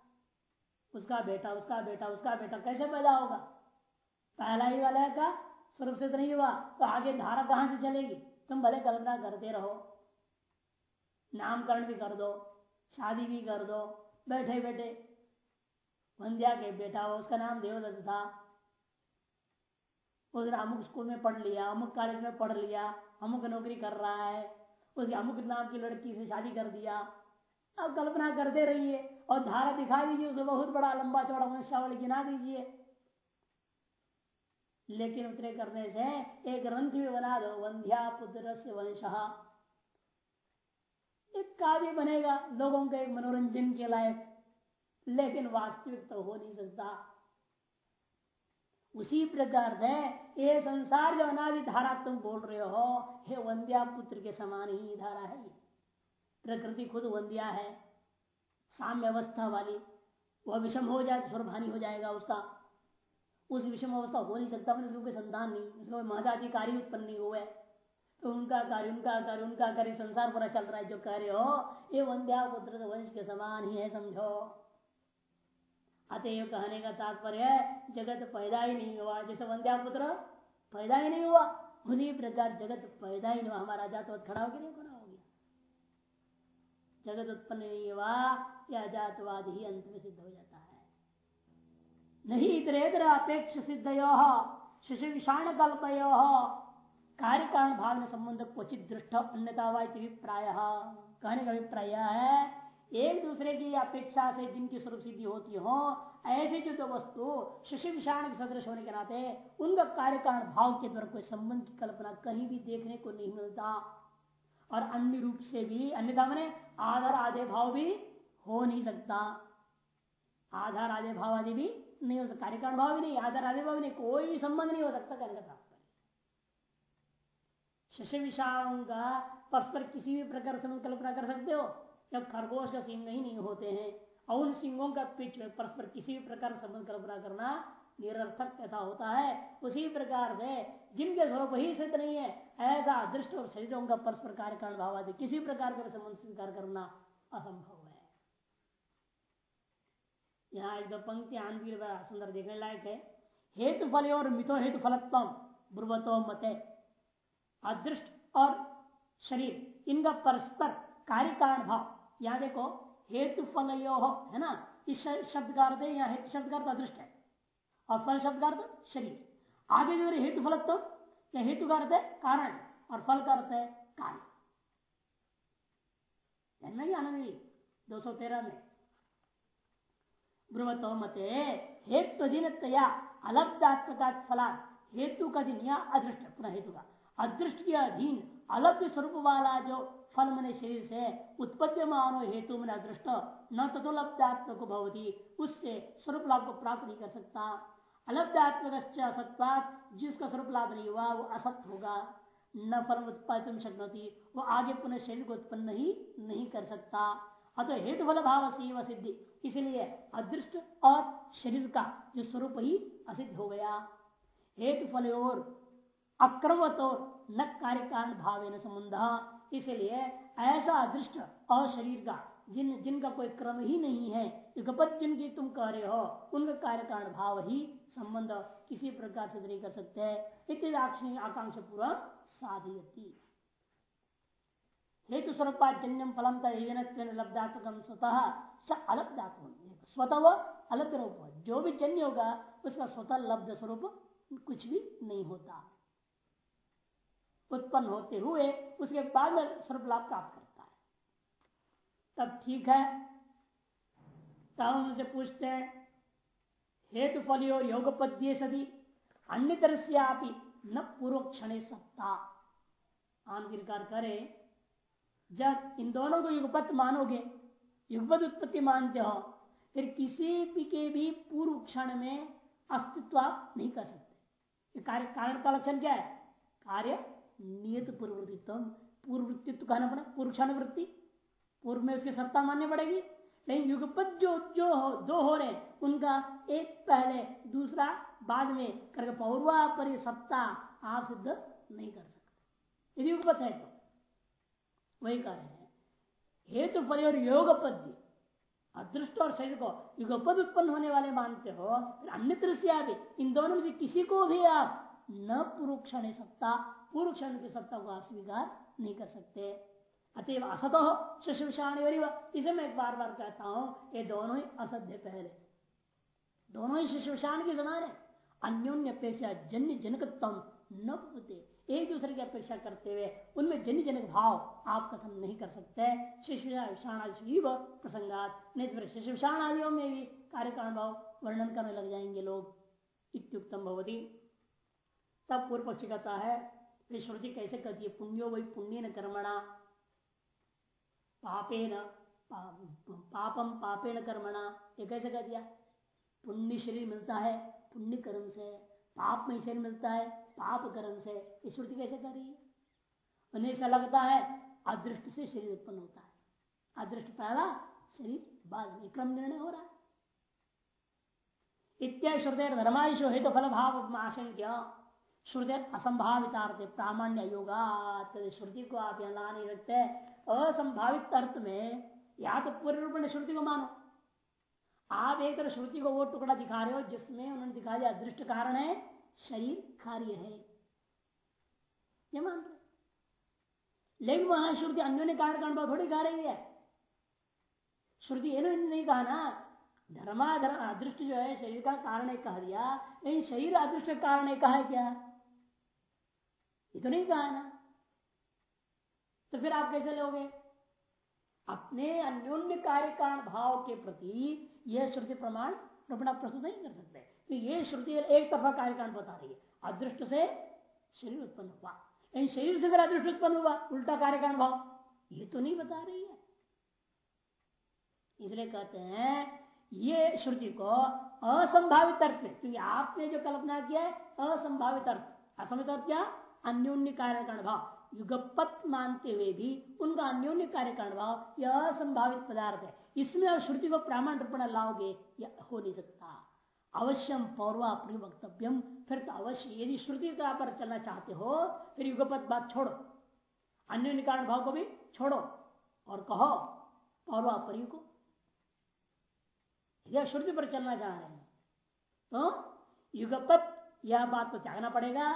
S1: उसका बेटा उसका बेटा उसका बेटा कैसे पैदा होगा? पहला ही वाला का? स्वरूप से नहीं हुआ तो आगे धारा कहाँ से चलेगी? तुम भले कल्पना करते रहो। नामकरण भी कर दो, शादी भी कर दो, बैठे बैठे। वंद्या के बेटा हो उसका नाम देवदत्त था। उसने अमुक स्कूल में पढ़ लिया, अमुक कॉलेज में पढ़ लिया, अमुक नौकरी कर रहा है। उसके अमुक नाम की लड़की से शादी कर दिया। अब कल्पना करते रहिए और धारा दिखा दीजिए, उसे बहुत बड़ा लंबा चौड़ा वंशावली गिना दीजिए। लेकिन उतरे करने से एक ग्रंथ भी बना दो, वंध्या पुत्र एक काव्य बनेगा लोगों के मनोरंजन के लायक, लेकिन वास्तविक तो हो नहीं सकता। उसी प्रकार से ये संसार जो अनादि धारा तुम बोल रहे हो हे वंद्या पुत्र के समान ही धारा है। प्रकृति खुद वंद्या है। साम्य अवस्था वाली, वह विषम हो जाए तो स्वरूप हो जाएगा उसका। उस विषम अवस्था हो नहीं सकता मतलब कोई संतान नहीं उसका महदाधिकारी उत्पन्न नहीं हुआ है। तो उनका कार्य उनका कार्य उनका कार्य संसार पूरा चल रहा है, जो कार्य हो, ये वंद्या पुत्र वंश के समान ही है, समझो। अतएव कहने का तात्पर्य है, जगत पैदा ही नहीं हुआ। जैसे वंद्या पुत्र पैदा ही नहीं हुआ उसी प्रकार जगत पैदा ही नहीं हुआ। हमारा जात खड़ा हो नहीं खड़ा हो गया जगत उत्पन्न नहीं हुआ, या जातवाद ही अंत में सिद्ध हो जाता है। नहीं इतरेतर अपेक्ष सिद्ध यो शिशु विषाण कल्प यो कार्य कारण भाव में संबंध क्वचित दृष्ट अन्यता प्राय कहने का अभिप्राय है, एक दूसरे की अपेक्षा से जिनकी स्वरूप सिद्धि होती हो, ऐसे जो तो वस्तु शिशु विषाण के सदृश होने के नाते, उनका कार्य कारण भाव के द्वारा कोई संबंध की कल्पना कहीं भी देखने को नहीं मिलता। और अन्य रूप से भी, अन्यथा मैंने आधार आधे भाव भी हो नहीं सकता। आधार आधे भाव आदि भी नहीं हो सकता। कार्य कारण भाव भी नहीं आधार आधे भाव नहीं, कोई संबंध नहीं हो सकता कहने का शिशु विषाणु का परस्पर किसी भी प्रकार से कल्पना कर सकते हो। जब खरगोश का सिंह ही नहीं होते हैं, और उन सिंहों का पिच में परस्पर किसी भी प्रकार संबंध कल्पना करना निरर्थक तथा होता है। उसी प्रकार से जिनके स्वरूप ही सिद्ध नहीं है, ऐसा दृष्ट और शरीरों का परस्पर कार्य कारण भाव आदि किसी प्रकार का संबंध स्वीकार करना असंभव यहाँ एक दो पंक्ति आंधी सुंदर देखने लायक है। हेतु फल और मितो हेतु फलत्व ब्रुवतो मते। अदृष्ट और शरीर, इनका परस्पर कार्य कारण भाव यहाँ देखो, हेतु फल है ना? इस शब्द का अर्थ है, यहाँ हेतु शब्द का अर्थ अदृष्ट है। और फल शब्द का अर्थ शरीर। आगे जो हेतु फल तो क्या हेतु का अर्थ है कारण, और फल का अर्थ है कार्य। नहीं आनंद दो सौ तेरह में। ब्रुवतो मते हेतु तया अलब्धात्मका फला हेतु का दिन या अदृष्ट, पुनः हेतु का अदृष्ट के अधीन अलग स्वरूप वाला जो फल मन शरीर से उत्पत्ति मानो हेतु मन अदृष्ट, न तथोलब्धात्मक भवती, उससे स्वरूप लाभ को प्राप्त नहीं कर सकता। अलब्धात्मक असत्वात जिसका स्वरूप लाभ नहीं हुआ, वो असत होगा। न फल उत्पादन शक्ति वो आगे पुनः शरीर को उत्पन्न ही नहीं कर सकता। अतः हेतु फल भाव से सिद्धि। इसलिए अदृष्ट और शरीर का जो स्वरूप ही असिद्ध हो गया। हेतु फल और अक्रमत और न कार्य कारण भाव संबंध। इसलिए ऐसा अदृष्ट और शरीर का जिन, जिनका कोई क्रम ही नहीं है, युगपत जिनकी तुम कह रहे हो, उनका कार्य कारण भाव ही संबंध किसी प्रकार से नहीं कर सकते। आकांक्षा पूरा साधयती। हेतु स्वरूपाजन्यम फलम लब्धात्मक स्वतः अलब्धात्मक स्वतः व अलग रूप जो भी जन्य होगा, उसका स्वतः लब्ध स्वरूप कुछ भी नहीं होता। उत्पन्न होते हुए उसके बाद में स्वरूप लाभ प्राप्त करता है। तब ठीक है। तब हम उनसे पूछते हैं, हेतु फली और योग पद्य सदी अन्य तरह से आप न पूर्व क्षण सत्ता। आम गिरकार करे जब इन दोनों को युगपत मानोगे युगपत उत्पत्ति मानते हो फिर किसी भी के भी पूर्व क्षण में अस्तित्व आप नहीं कर सकते। कार्य कारण का लक्षण क्या है? कार्य नियत पूर्ववृत्तित्व। पूर्ववृत्तित्व कहना पड़ा पूर्व क्षण वृत्ति। पूर्व में उसकी सत्ता माननी पड़ेगी। लेकिन युगपत जो जो हो, दो हो रहे उनका एक पहले दूसरा बाद में करके पौर्वा पर सत्ता आप सिद्ध नहीं कर सकते। यदि युगपत है तो। वही कह रहे हैं। हेतु फल और योग पद्य अदृष्ट और शरीर को युगपद उत्पन्न होने वाले मानते हो अन्य दृष्टिया भी इन दोनों से किसी को भी आप न पूर्व क्षण सत्ता पूर्व क्षण की सत्ता को आप स्वीकार नहीं कर सकते। अतएव असत हो शिशुषाण इसे मैं एक बार बार कहता हूँ, ये दोनों ही असत्य पहले। दोनों ही शिशुषाण के समान है। अन्योन्य पेशा जन्य जनकत्म न होते एक दूसरे की अपेक्षा करते हुए, उनमें जन जनक भाव आप कथन नहीं कर सकते। प्रसंगात, नहीं तो में भी कार्य कारण भाव वर्णन करने लग जाएँगे लोग। इत्युक्तम भवती। तब पूर्व पक्षी कहता है श्रुति कैसे कहती है? पुण्यो वही पुण्य न कर्मणा। पापे न पापम पापे न कर्मणा। ये कैसे कह दिया? पुण्य शरीर मिलता है, पुण्य कर्म से। पाप में शरीर मिलता है, पाप कर्म से। श्रुति कैसे कर रही है? उन्हें ऐसा लगता है, अदृष्ट से शरीर उत्पन्न होता है। अदृष्ट पहला शरीर बाद में क्रम निर्णय हो रहा है। इत्या श्रुति धर्मायुषो हेतु फल भाव आशंक्य असंभावित प्रामाण्य योगा श्रुति को आप यहाँ ला नहीं रखते असंभावित अर्थ में, या तो पूर्ण रूप में श्रुति को मानो। आप एक तरह श्रुति को वो टुकड़ा दिखा रहे हो जिसमें उन्होंने दिखा दिया अदृष्ट कारण है, शरीर कार्य है। ये मान रहे लेकिन वहाँ श्रुति अन्य कारण कारण थोड़ी कहा रही है। श्रुति ये नहीं कहा ना धर्माधर्म अदृष्ट जो है, शरीर का कारण कह दिया। लेकिन शरीर अदृष्ट कारण कहा है क्या? ये तो नहीं कहा ना। तो फिर आप कैसे लोगे? अपने अन्योन्य कार्य कारण भाव के प्रति यह श्रुति प्रमाण अपना प्रस्तुत नहीं कर सकते। तो ये श्रुति एक तरफा कार्य कारण बता रही है। अदृष्ट से शरीर उत्पन्न हुआ। लेकिन शरीर से फिर अदृष्ट उत्पन्न हुआ। उल्टा कार्य कारण भाव। ये तो नहीं बता रही है। इसलिए कहते हैं, ये श्रुति को असंभावित अर्थ में, क्योंकि आपने जो कल्पना किया है, असंभावित अर्थ। असंभावित अर्थ क्या? अन्योन्य कार्य कारण भाव। युगपत मानते हुए भी उनका अन्योन्य कार्य कारण भाव यह असंभावित पदार्थ है। इसमें आप श्रुति को प्रामाण रूप लाओगे, यह हो नहीं सकता। अवश्यम पौर्वा अपनी वक्तव्यम, फिर तो अवश्य यदि श्रुति का पर चलना चाहते हो, फिर युगपत बात छोड़ो। अन्य कारण भाव को भी छोड़ो और कहो, पौर्वा परि को। यह श्रुति पर चलना चाह रहे हैं तो युगपत, यह बात को त्यागना पड़ेगा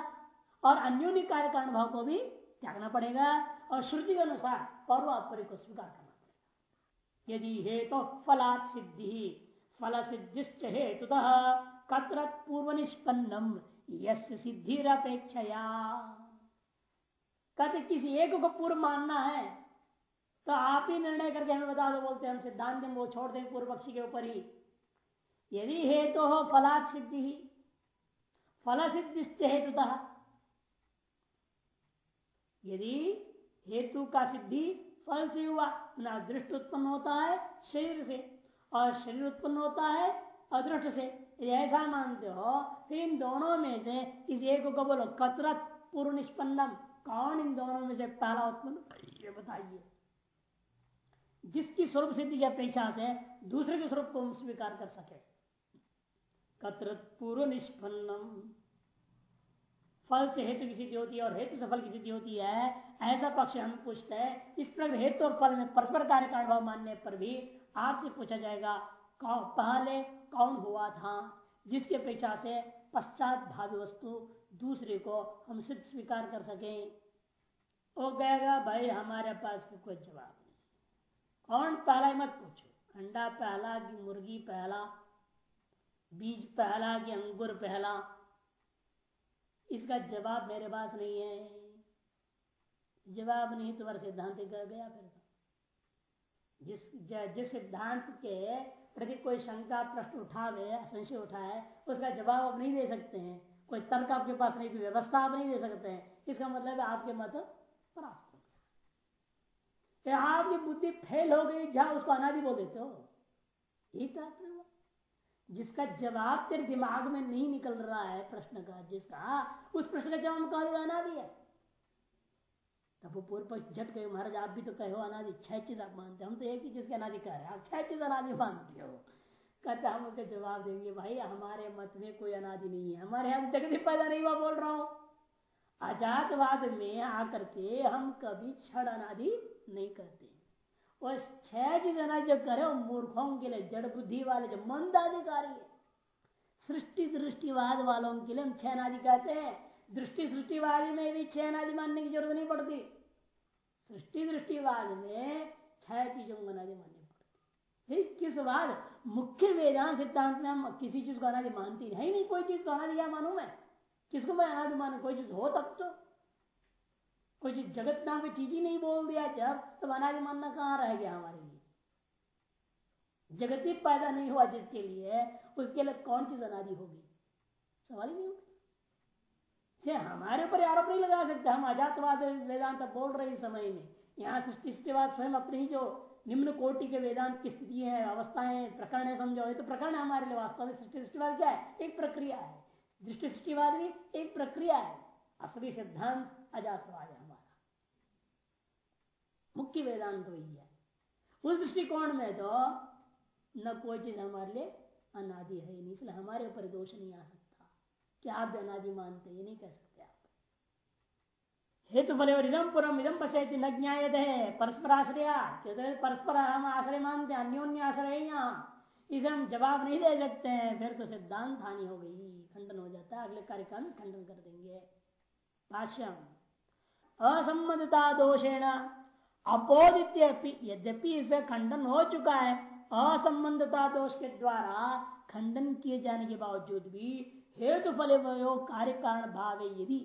S1: और अन्योन्य कार्य कारण भाव को भी त्यागना पड़ेगा और श्रुति के अनुसार अपरे को स्वीकार करना पड़ेगा। यदि हेतु तो फलात् सिद्धि फल सिद्धिश्च हेतु कत्र पूर्व निष्पन्नम यश कहते किसी एक को पूर्व मानना है तो आप ही निर्णय करके हमें बता दो, बोलते हम सिद्धांत वो छोड़ दें पूर्व पक्षी के ऊपर ही। यदि हेतु तो हो फलात् सिद्धि फल सिद्धिश्च हेतुतः यदि हेतु का सिद्धि फल से हुआ, ना दृष्ट उत्पन्न होता है शरीर से, और शरीर उत्पन्न होता है अदृष्ट से। ऐसा मानते हो फिर इन दोनों में से किसी एक को बोलो, कतरत पूर्व निष्पन्नम कौन इन दोनों में से पहला उत्पन्न? ये बताइए। जिसकी स्वरूप सिद्धि की अपेक्षा से दूसरे के स्वरूप को स्वीकार कर सके। कतरत पूर्व निष्पन्नम फल से हेतु की सिद्धि होती है और हेतु से फल की सिद्धि होती है, ऐसा पक्ष हम पूछते हैं। इस प्रकार हेतु और फल में परस्पर कार्य का अनुभव मानने पर भी आपसे पूछा जाएगा कौन पहले कौन हुआ था? जिसके अपेक्षा से पश्चात भावी वस्तु दूसरे को हम सिद्ध स्वीकार कर सके। वो कहेगा, भाई, हमारे पास कोई जवाब नहीं। कौन पहला मत पूछो। अंडा पहला की मुर्गी पहला? बीज पहला की अंकुर पहला? इसका जवाब मेरे पास नहीं है। जवाब नहीं तुम्हारा सिद्धांत कर गया फिर तो। जिस जिस सिद्धांत के प्रति कोई शंका, प्रश्न उठावे, संशय उठाए, उसका जवाब आप नहीं दे सकते हैं। कोई तर्क आपके पास नहीं, कोई व्यवस्था आप नहीं दे सकते हैं। इसका मतलब है आपके मत परास्त हो गया। आपकी बुद्धि फेल हो गई, जहाँ उसको अनादि बोल देते हो। यही तात्पर्य जिसका जवाब तेरे दिमाग में नहीं निकल रहा है प्रश्न का, जिसका उस प्रश्न का जवाब कह अनादि है। तब वो पूर्व पक्ष झट गए, महाराज, आप भी तो कहे हो, अनादि छह चीज़ आप मानते हम तो एक ही चीज़ के अनादि कह रहे हैं। आप छह चीज़ अनादि मानते हो। कहते हम उसका जवाब देंगे, भाई, हमारे मत में कोई अनादि नहीं है। हमारे हम जगत पैदा नहीं हुआ, बोल रहा हूँ। अजातवाद में आकर के हम कभी क्षण अनादि नहीं करते। वो छह चीज़ जो करे वो मूर्खों के लिए, जड़ बुद्धि वाले जो मंदाधिकारी है। सृष्टि दृष्टिवाद वालों के लिए हम छह नादि कहते हैं। दृष्टि सृष्टिवादी में भी छह नादि मानने की ज़रूरत नहीं पड़ती। सृष्टि दृष्टिवाद में छह चीज़ों को अनादि माननी पड़ती। फिर किस बाद मुख्य वेदांत सिद्धांत में हम किसी चीज़ को अनादि मानती है नहीं, कोई चीज़ तो अनादि मानू मैं। किसको मैं अनादि मानू? कोई चीज़ हो तब तो। चीज़ जगत नाम की चीज़ ही नहीं बोल दिया, जब तो अनादि मानना कहाँ रह गया हमारे लिए? जगत ही पैदा नहीं हुआ जिसके लिए, उसके लिए कौन चीज़ अनादि होगी? सवाल ही नहीं होगा। हमारे ऊपर आरोप नहीं लगा सकते, हम अजातवाद वेदांत बोल रहे इस समय में। यहाँ सृष्टिवाद स्वयं अपने ही जो निम्न कोटि के वेदांत की स्थिति है, अवस्थाएँ प्रकरण है समझो ये तो प्रकरण है हमारे लिए, वास्तव में सृष्टि सृष्टिवाद क्या है? एक प्रक्रिया है। दृष्टि सृष्टिवाद भी एक प्रक्रिया है। असली सिद्धांत अजातवाद है। मुख्य वेदांत वही है। उस दृष्टिकोण में तो न कोई चीज़ हमारे लिए अनादि है नहीं, इसलिए हमारे ऊपर दोष नहीं आ सकता। कि आप भी अनादि मानते ये नहीं कह सकते आप। हेतु बले और इदम पुरम इदम पशेति न ज्ञात है परस्पर आश्रया। क्योंकि परस्पर हम आश्रय मानते हैं, अन्योन्य आश्रय यहाँ। इसे हम जवाब नहीं दे सकते हैं, फिर तो सिद्धांत हानि हो गई, खंडन हो जाता है, अगले कार्यक्रम खंडन कर देंगे। भाष्यम, असम्मतता दोषेण अपोदित यद्यपि इसे खंडन हो चुका है, असंबंधता दोष के द्वारा खंडन किए जाने के बावजूद भी हेतु फल कार्य कारण भाव यदि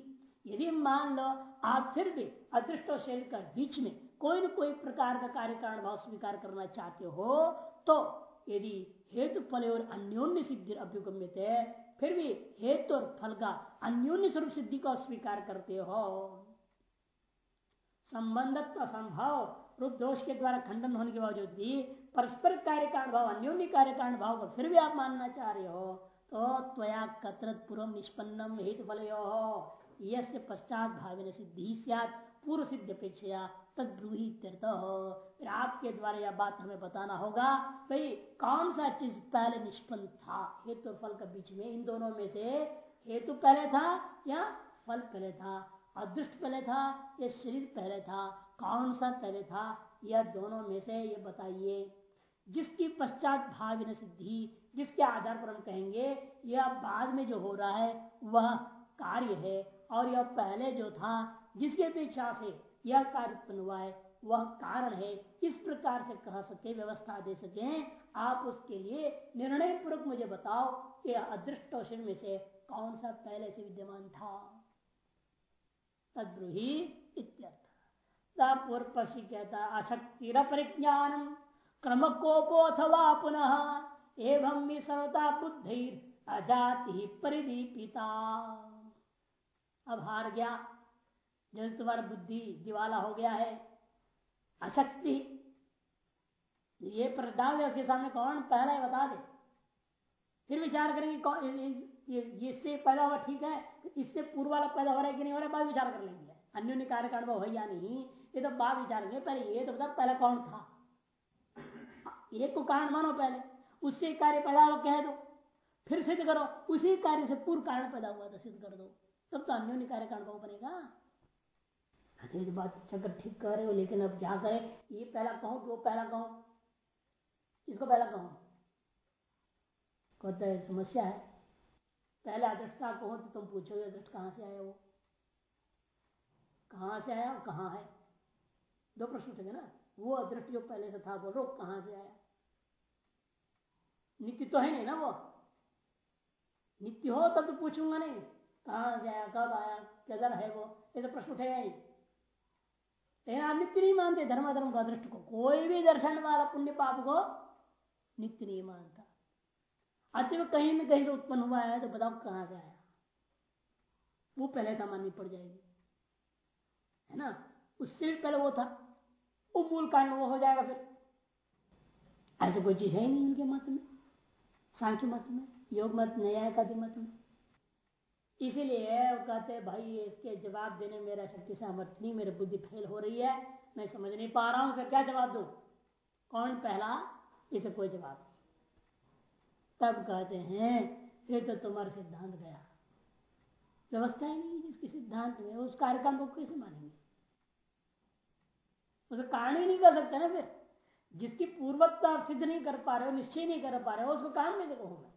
S1: यदि मान लो आप फिर भी अदृष्ट शैल का बीच में कोई न कोई प्रकार का कार्य कारण भाव स्वीकार करना चाहते हो तो यदि हेतु फल और अन्योन्य सिद्धि अभ्युगम्य थे फिर भी हेतु और फल का अन्योन्य स्वरूप सिद्धि को स्वीकार करते हो। संबंधत्व, संभव, रूप दोष के द्वारा खंडन होने के बावजूद भी परस्पर कार्य कारण भाव, अन्योन्य कार्य कारण भाव को फिर भी आप मानना चाह रहे हो तो त्वया कतरत पूर्व निष्पन्नम हेतु फल यश पश्चात भाव सिद्धि पूर्व सिद्ध अपेक्षा तद्ब्रूही फिर आपके द्वारा यह बात हमें बताना होगा, भाई, कौन सा चीज़ पहले निष्पन्न था? हेतु फल के बीच में इन दोनों में से हेतु पहले था या फल पहले था? अदृष्ट पहले था, या शरीर पहले था, कौन सा पहले था, यह दोनों में से ये बताइए। जिसकी पश्चात भाव सिद्धि, जिसके आधार पर हम कहेंगे, यह बाद में जो हो रहा है, वह कार्य है, और यह पहले जो था, जिसके अपेक्षा से यह कार्य उत्पन्न हुआ है, वह कारण है इस प्रकार से कह सके, व्यवस्था दे सके, आप उसके लिए निर्णय पूर्वक मुझे बताओ कि अदृष्ट में से कौन सा पहले से विद्यमान था। तद्रुही इत्यर्थ। पूर्व पक्षी कहता अशक्ति परिज्ञान क्रम कोपो अथवा पुनः एवं सर्वता बुद्धि अजाति परिदीपिता। अब हार गया जैसे तुम्हारा बुद्धि दिवाला हो गया है। अशक्ति ये प्रदान दे उसके सामने कौन? पहला है बता दे। फिर विचार करेंगे कौन इससे पैदा हुआ ठीक है, इससे पूर्व वाला पैदा हो रहा है कि नहीं हो रहा है बाद विचार कर लेंगे। अन्य कार्य का अनुभव है या नहीं, ये तो बाद विचार करेंगे पहले ये तो बता पहले कौन था? एक को कारण मानो पहले, उससे कार्य पैदा हुआ कह दो, फिर सिद्ध करो, उसी कार्य से पूर्व कारण पैदा हुआ था सिद्ध कर दो। तब तो अन्य कार्य का अनुभव बनेगा? अरे बात चक्कर ठीक कर रहे हो, लेकिन अब क्या करें? ये पहला कहूँ तो वो पहला कहूँ? इसको पहला कहूँ? कहता समस्या है। पहले अदृष्टता कहो तो तुम पूछोगे अदृष्ट कहाँ से आया वो कहाँ से आया और कहाँ है? दो प्रश्न उठेंगे ना? वो अदृष्ट जो पहले से था, बोलो, कहाँ से आया? नित्य तो है नहीं ना वो? नित्य हो तब तो पूछूँगा नहीं। कहाँ से आया, कब आया, किधर है वो? ऐसा प्रश्न उठेगा नहीं लेकिन आप नित्य नहीं मानते धर्म धर्म का दृष्ट को। कोई भी दर्शन वाला पुण्य पाप को नित्य नहीं मानता। अति कहीं न कहीं से उत्पन्न हुआ है तो बताओ कहाँ से आया? वो पहले था माननी पड़ जाएगी। है ना? उससे भी पहले वो था। वो मूल कारण वो हो जाएगा फिर। ऐसे कोई चीज़ है नहीं उनके मत में, सांख्य मत में, योग मत न्याय का मत में। इसीलिए वो कहते भाई इसके जवाब देने मेरा शक्ति सामर्थ्य नहीं, मेरी बुद्धि फेल हो रही है। मैं समझ नहीं पा रहा हूँ, सर, क्या जवाब दू? कौन पहला? इसे कोई जवाब तब कहते हैं, ये तो तुम्हारा सिद्धांत गया। व्यवस्था ही नहीं जिसके सिद्धांत में उस कार्यक्रम को कैसे मानेंगे? उसे कारण ही नहीं कर सकते ना फिर। जिसकी पूर्वकता आप सिद्ध नहीं कर पा रहे हो, निश्चय नहीं कर पा रहे हो, उसको कारण कैसे कहूँगा?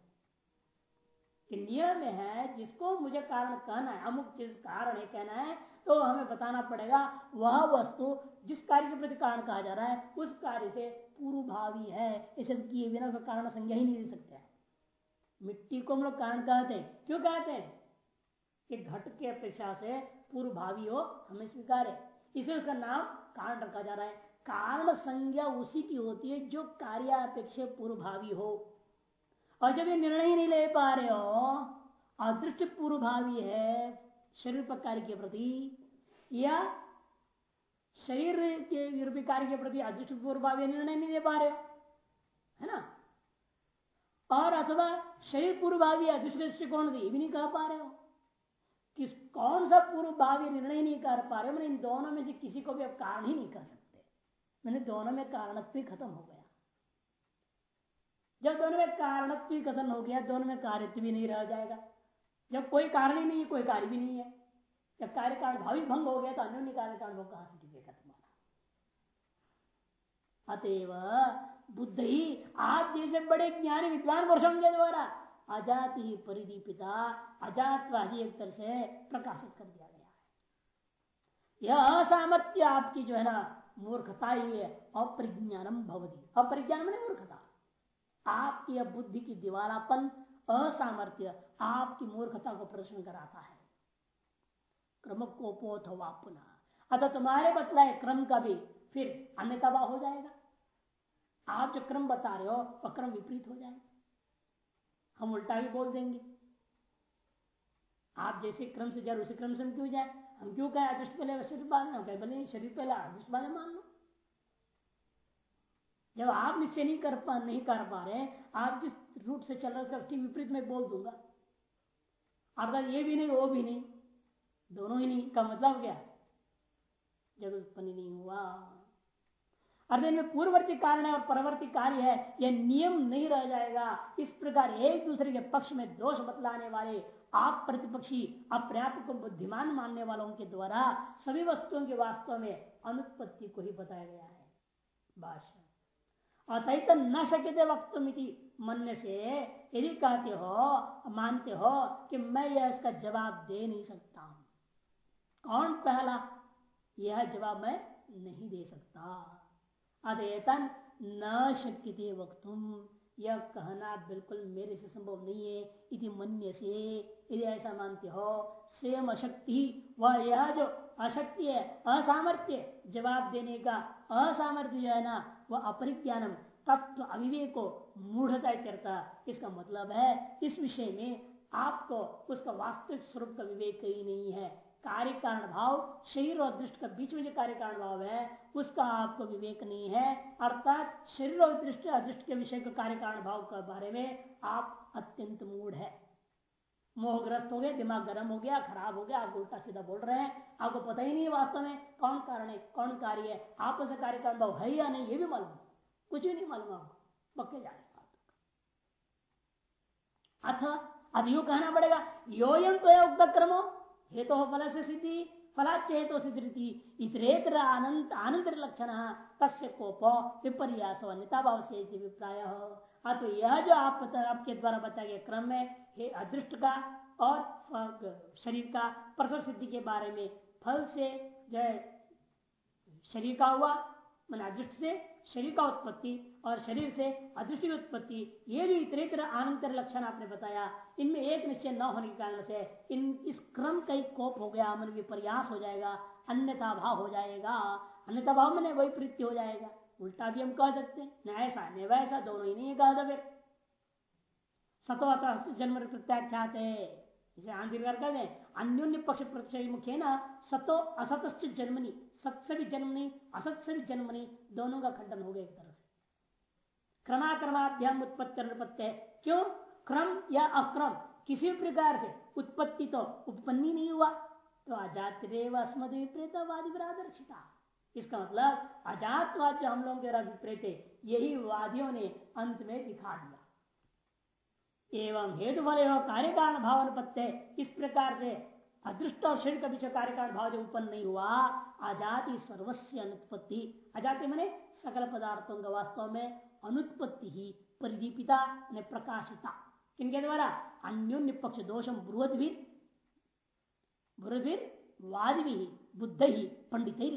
S1: नियम है, जिसको मुझे कारण कहना है, अमुक चीज़ कारण है कहना है तो हमें बताना पड़ेगा, वह वस्तु जिस कार्य के प्रति कारण कहा जा रहा है, उस कार्य से पूर्वभावी है। इसे किए बिना कारण संज्ञा ही नहीं दे सकते मिट्टी को हम लोग कारण कहते हैं। क्यों कहते हैं? कि घट के अपेक्षा से पूर्व भावी हो, हमें स्वीकार है। इसलिए उसका नाम कारण रखा जा रहा है। कारण संज्ञा उसी की होती है जो कार्यापेक्ष पूर्व भावी हो। और जब ये निर्णय नहीं ले पा रहे हो, अदृष्ट पूर्व भावी है शरीर पर कार्य के प्रति, या शरीर के कार्य के प्रति अदृष्ट पूर्व भावी निर्णय नहीं ले पा रहे हो, है ना? और अथवा शरीर पूर्व भावी अदृष्ट दृष्टिकोण से ये भी नहीं कह पा रहे हो। किस, कौन सा पूर्व भावी निर्णय नहीं कर पा रहे मैंने इन दोनों में से किसी को भी अब कारण ही नहीं कर सकते। मैंने दोनों में कारणत्व खत्म हो गया। जब दोनों में कारणत्व ही खत्म हो गया, दोनों में कार्यत्व भी नहीं रह जाएगा। जब कोई कारण ही नहीं है कोई कार्य भी नहीं है। जब कार्य कारण भावी भंग हो गया तो अन्य कार्य कारण कहाँ से खत्म होना? अतएव बुद्ध ही आप जैसे बड़े ज्ञानी विद्वान पुरुषों के द्वारा अजाति ही परिदीपिता, अजातवादी एक तरह से प्रकाशित कर दिया गया है। यह असामर्थ्य आपकी जो है ना, मूर्खता ही है, अप्रज्ञानम भवती। अप्रज्ञान मैंने मूर्खता। आपकी बुद्धि की दिवालापन असामर्थ्य आपकी मूर्खता को प्रदर्शन कराता है। क्रम को पोथ पुनः। अतः तुम्हारे बतलाए क्रम का भी फिर अन्य हो जाएगा। आप जो क्रम बता रहे हो, वह क्रम विपरीत हो जाएगा। हम उल्टा भी बोल देंगे। आप जैसे क्रम से जाए उसी क्रम से हम क्यों जाए? हम क्यों कहें अदृष्ट पहले शरीर बांधना कहे, भले शरीर पहले अदृष्ट वाले मान लो। जब आप निश्चय नहीं कर पा, नहीं कर पा रहे आप जिस रूट से चल रहे उसका विपरीत में बोल दूँगा। आपका ये भी नहीं, वो भी नहीं, दोनों ही नहीं का मतलब क्या? जब उत्पन्न नहीं हुआ। अर्थात इनमें पूर्ववर्ती कारण है और परवर्ती कार्य है यह नियम नहीं रह जाएगा। इस प्रकार एक दूसरे के पक्ष में दोष बतलाने वाले, आप प्रतिपक्षी अपने को बुद्धिमान मानने वालों के द्वारा सभी वस्तुओं के वास्तव में अनुत्पत्ति को ही बताया गया है। भाषा अतः न शक्य वक्त मन से यदि कहते हो, मानते हो कि मैं यह इसका जवाब दे नहीं सकता हूँ। कौन पहला? यह जवाब मैं नहीं दे सकता। अतएतन न शक्य वक्तुम। यह कहना बिल्कुल मेरे से संभव नहीं है। इति मन्य से। यदि ऐसा मानते हो, स्वयं अशक्ति, वह यह जो अशक्ति है, असामर्थ्य जवाब देने का असामर्थ्य जो है ना, वह अपरिज्ञानम, तत्व अविवेक को मूढ़ता करता। इसका मतलब है, इस विषय में आपको उसका वास्तविक स्वरूप का विवेक ही नहीं है। कार्य कारण भाव शरीर और दृष्ट का बीच में जो कार्य कारण भाव है, उसका आपको विवेक नहीं है। अर्थात शरीर और दृष्टि, अदृष्ट के विषय का कार्य कारण भाव के बारे में आप अत्यंत मूड है। मोहग्रस्त हो गए, दिमाग गर्म हो गया, खराब हो गया, आप उल्टा सीधा बोल रहे हैं। आपको पता ही नहीं है वास्तव में कौन कारण है, कौन कार्य है। आप उसे कार्य कारण भाव है या नहीं, ये भी मालूम कुछ भी नहीं मालूम आपको, पक्के जा रहे अथ, अब यू कहना पड़ेगा योयम तो है उक्त क्रमो। हेतु तो फल से सिद्धि फलाचेतो सिद्धि इतरेतर अनंत आनंतर लक्षण तस्य कोप विपर्यास अन्यता भाव से विप्राय अत यह जो आप आपके द्वारा बताया गया क्रम है अदृष्ट का और शरीर का प्रसव सिद्धि के बारे में फल से जो शरीर का हुआ, मन अदृष्ट से शरीर का उत्पत्ति और शरीर से अदृष्टि उत्पत्ति, ये जो इतरेतर आनंतर लक्षण आपने बताया। इनमें एक निश्चय न होने के कारण से इन, इस क्रम का ही कोप हो गया, मन विपर्यास हो जाएगा, अन्यथा भाव हो जाएगा, अन्यथा भाव में वही प्रीति हो जाएगा। उल्टा भी हम कह सकते हैं, न ऐसा, न वैसा, दोनों ही नहीं कहा था फिर। जन्म प्रत्याख्यात है। इसे आंधी कर दें अन्योन्य पक्ष प्रत्यय मुख्य ना, सतो असत जन्मनी। सत से भी जन्म नहीं असत से भी जन्म नहीं दोनों का खंडन हो गया एक तरह से। क्रमाक्रमाभ्याम उत्पत्ति अनुपत्ति क्यों? क्रम या अक्रम, किसी प्रकार से उत्पत्ति तो उत्पन्न नहीं हुआ। तो अजात अस्मद विपरीतवादी विरादर्शिता इसका मतलब अजातवाद जो हम लोगों के विपरीत है। यही वादियों ने अंत में दिखा दिया। एवं हेतु फल कार्य कारण भाव अनुपत्ति इस प्रकार से अदृष्ट और शरीर का पीछे कार्य कारण भाव जो उत्पन्न नहीं हुआ अजाति सर्वस्व अनुत्पत्ति। अजाति मैंने सकल पदार्थों का वास्तव में अनुत्पत्ति ही परिदीपिता ने प्रकाशिता। किनके द्वारा? अन्योन्य पक्ष दोषम ब्रुवद भी वाद भी, बुद्ध ही, पंडित ही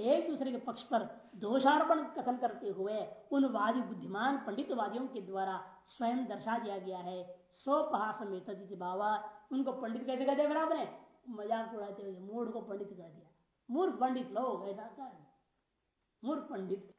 S1: एक दूसरे के पक्ष पर दोषारोपण कथन करते हुए उन वादी बुद्धिमान पंडित वादियों के द्वारा स्वयं दर्शा दिया गया है स्वपहासम बाबा उनको पंडित कैसे कहते फिर आपने मज़ाक उड़ाते हुए मूर्ख को पंडित कह दिया। मूर्ख पंडित लोग, ऐसा मूर्ख पंडित।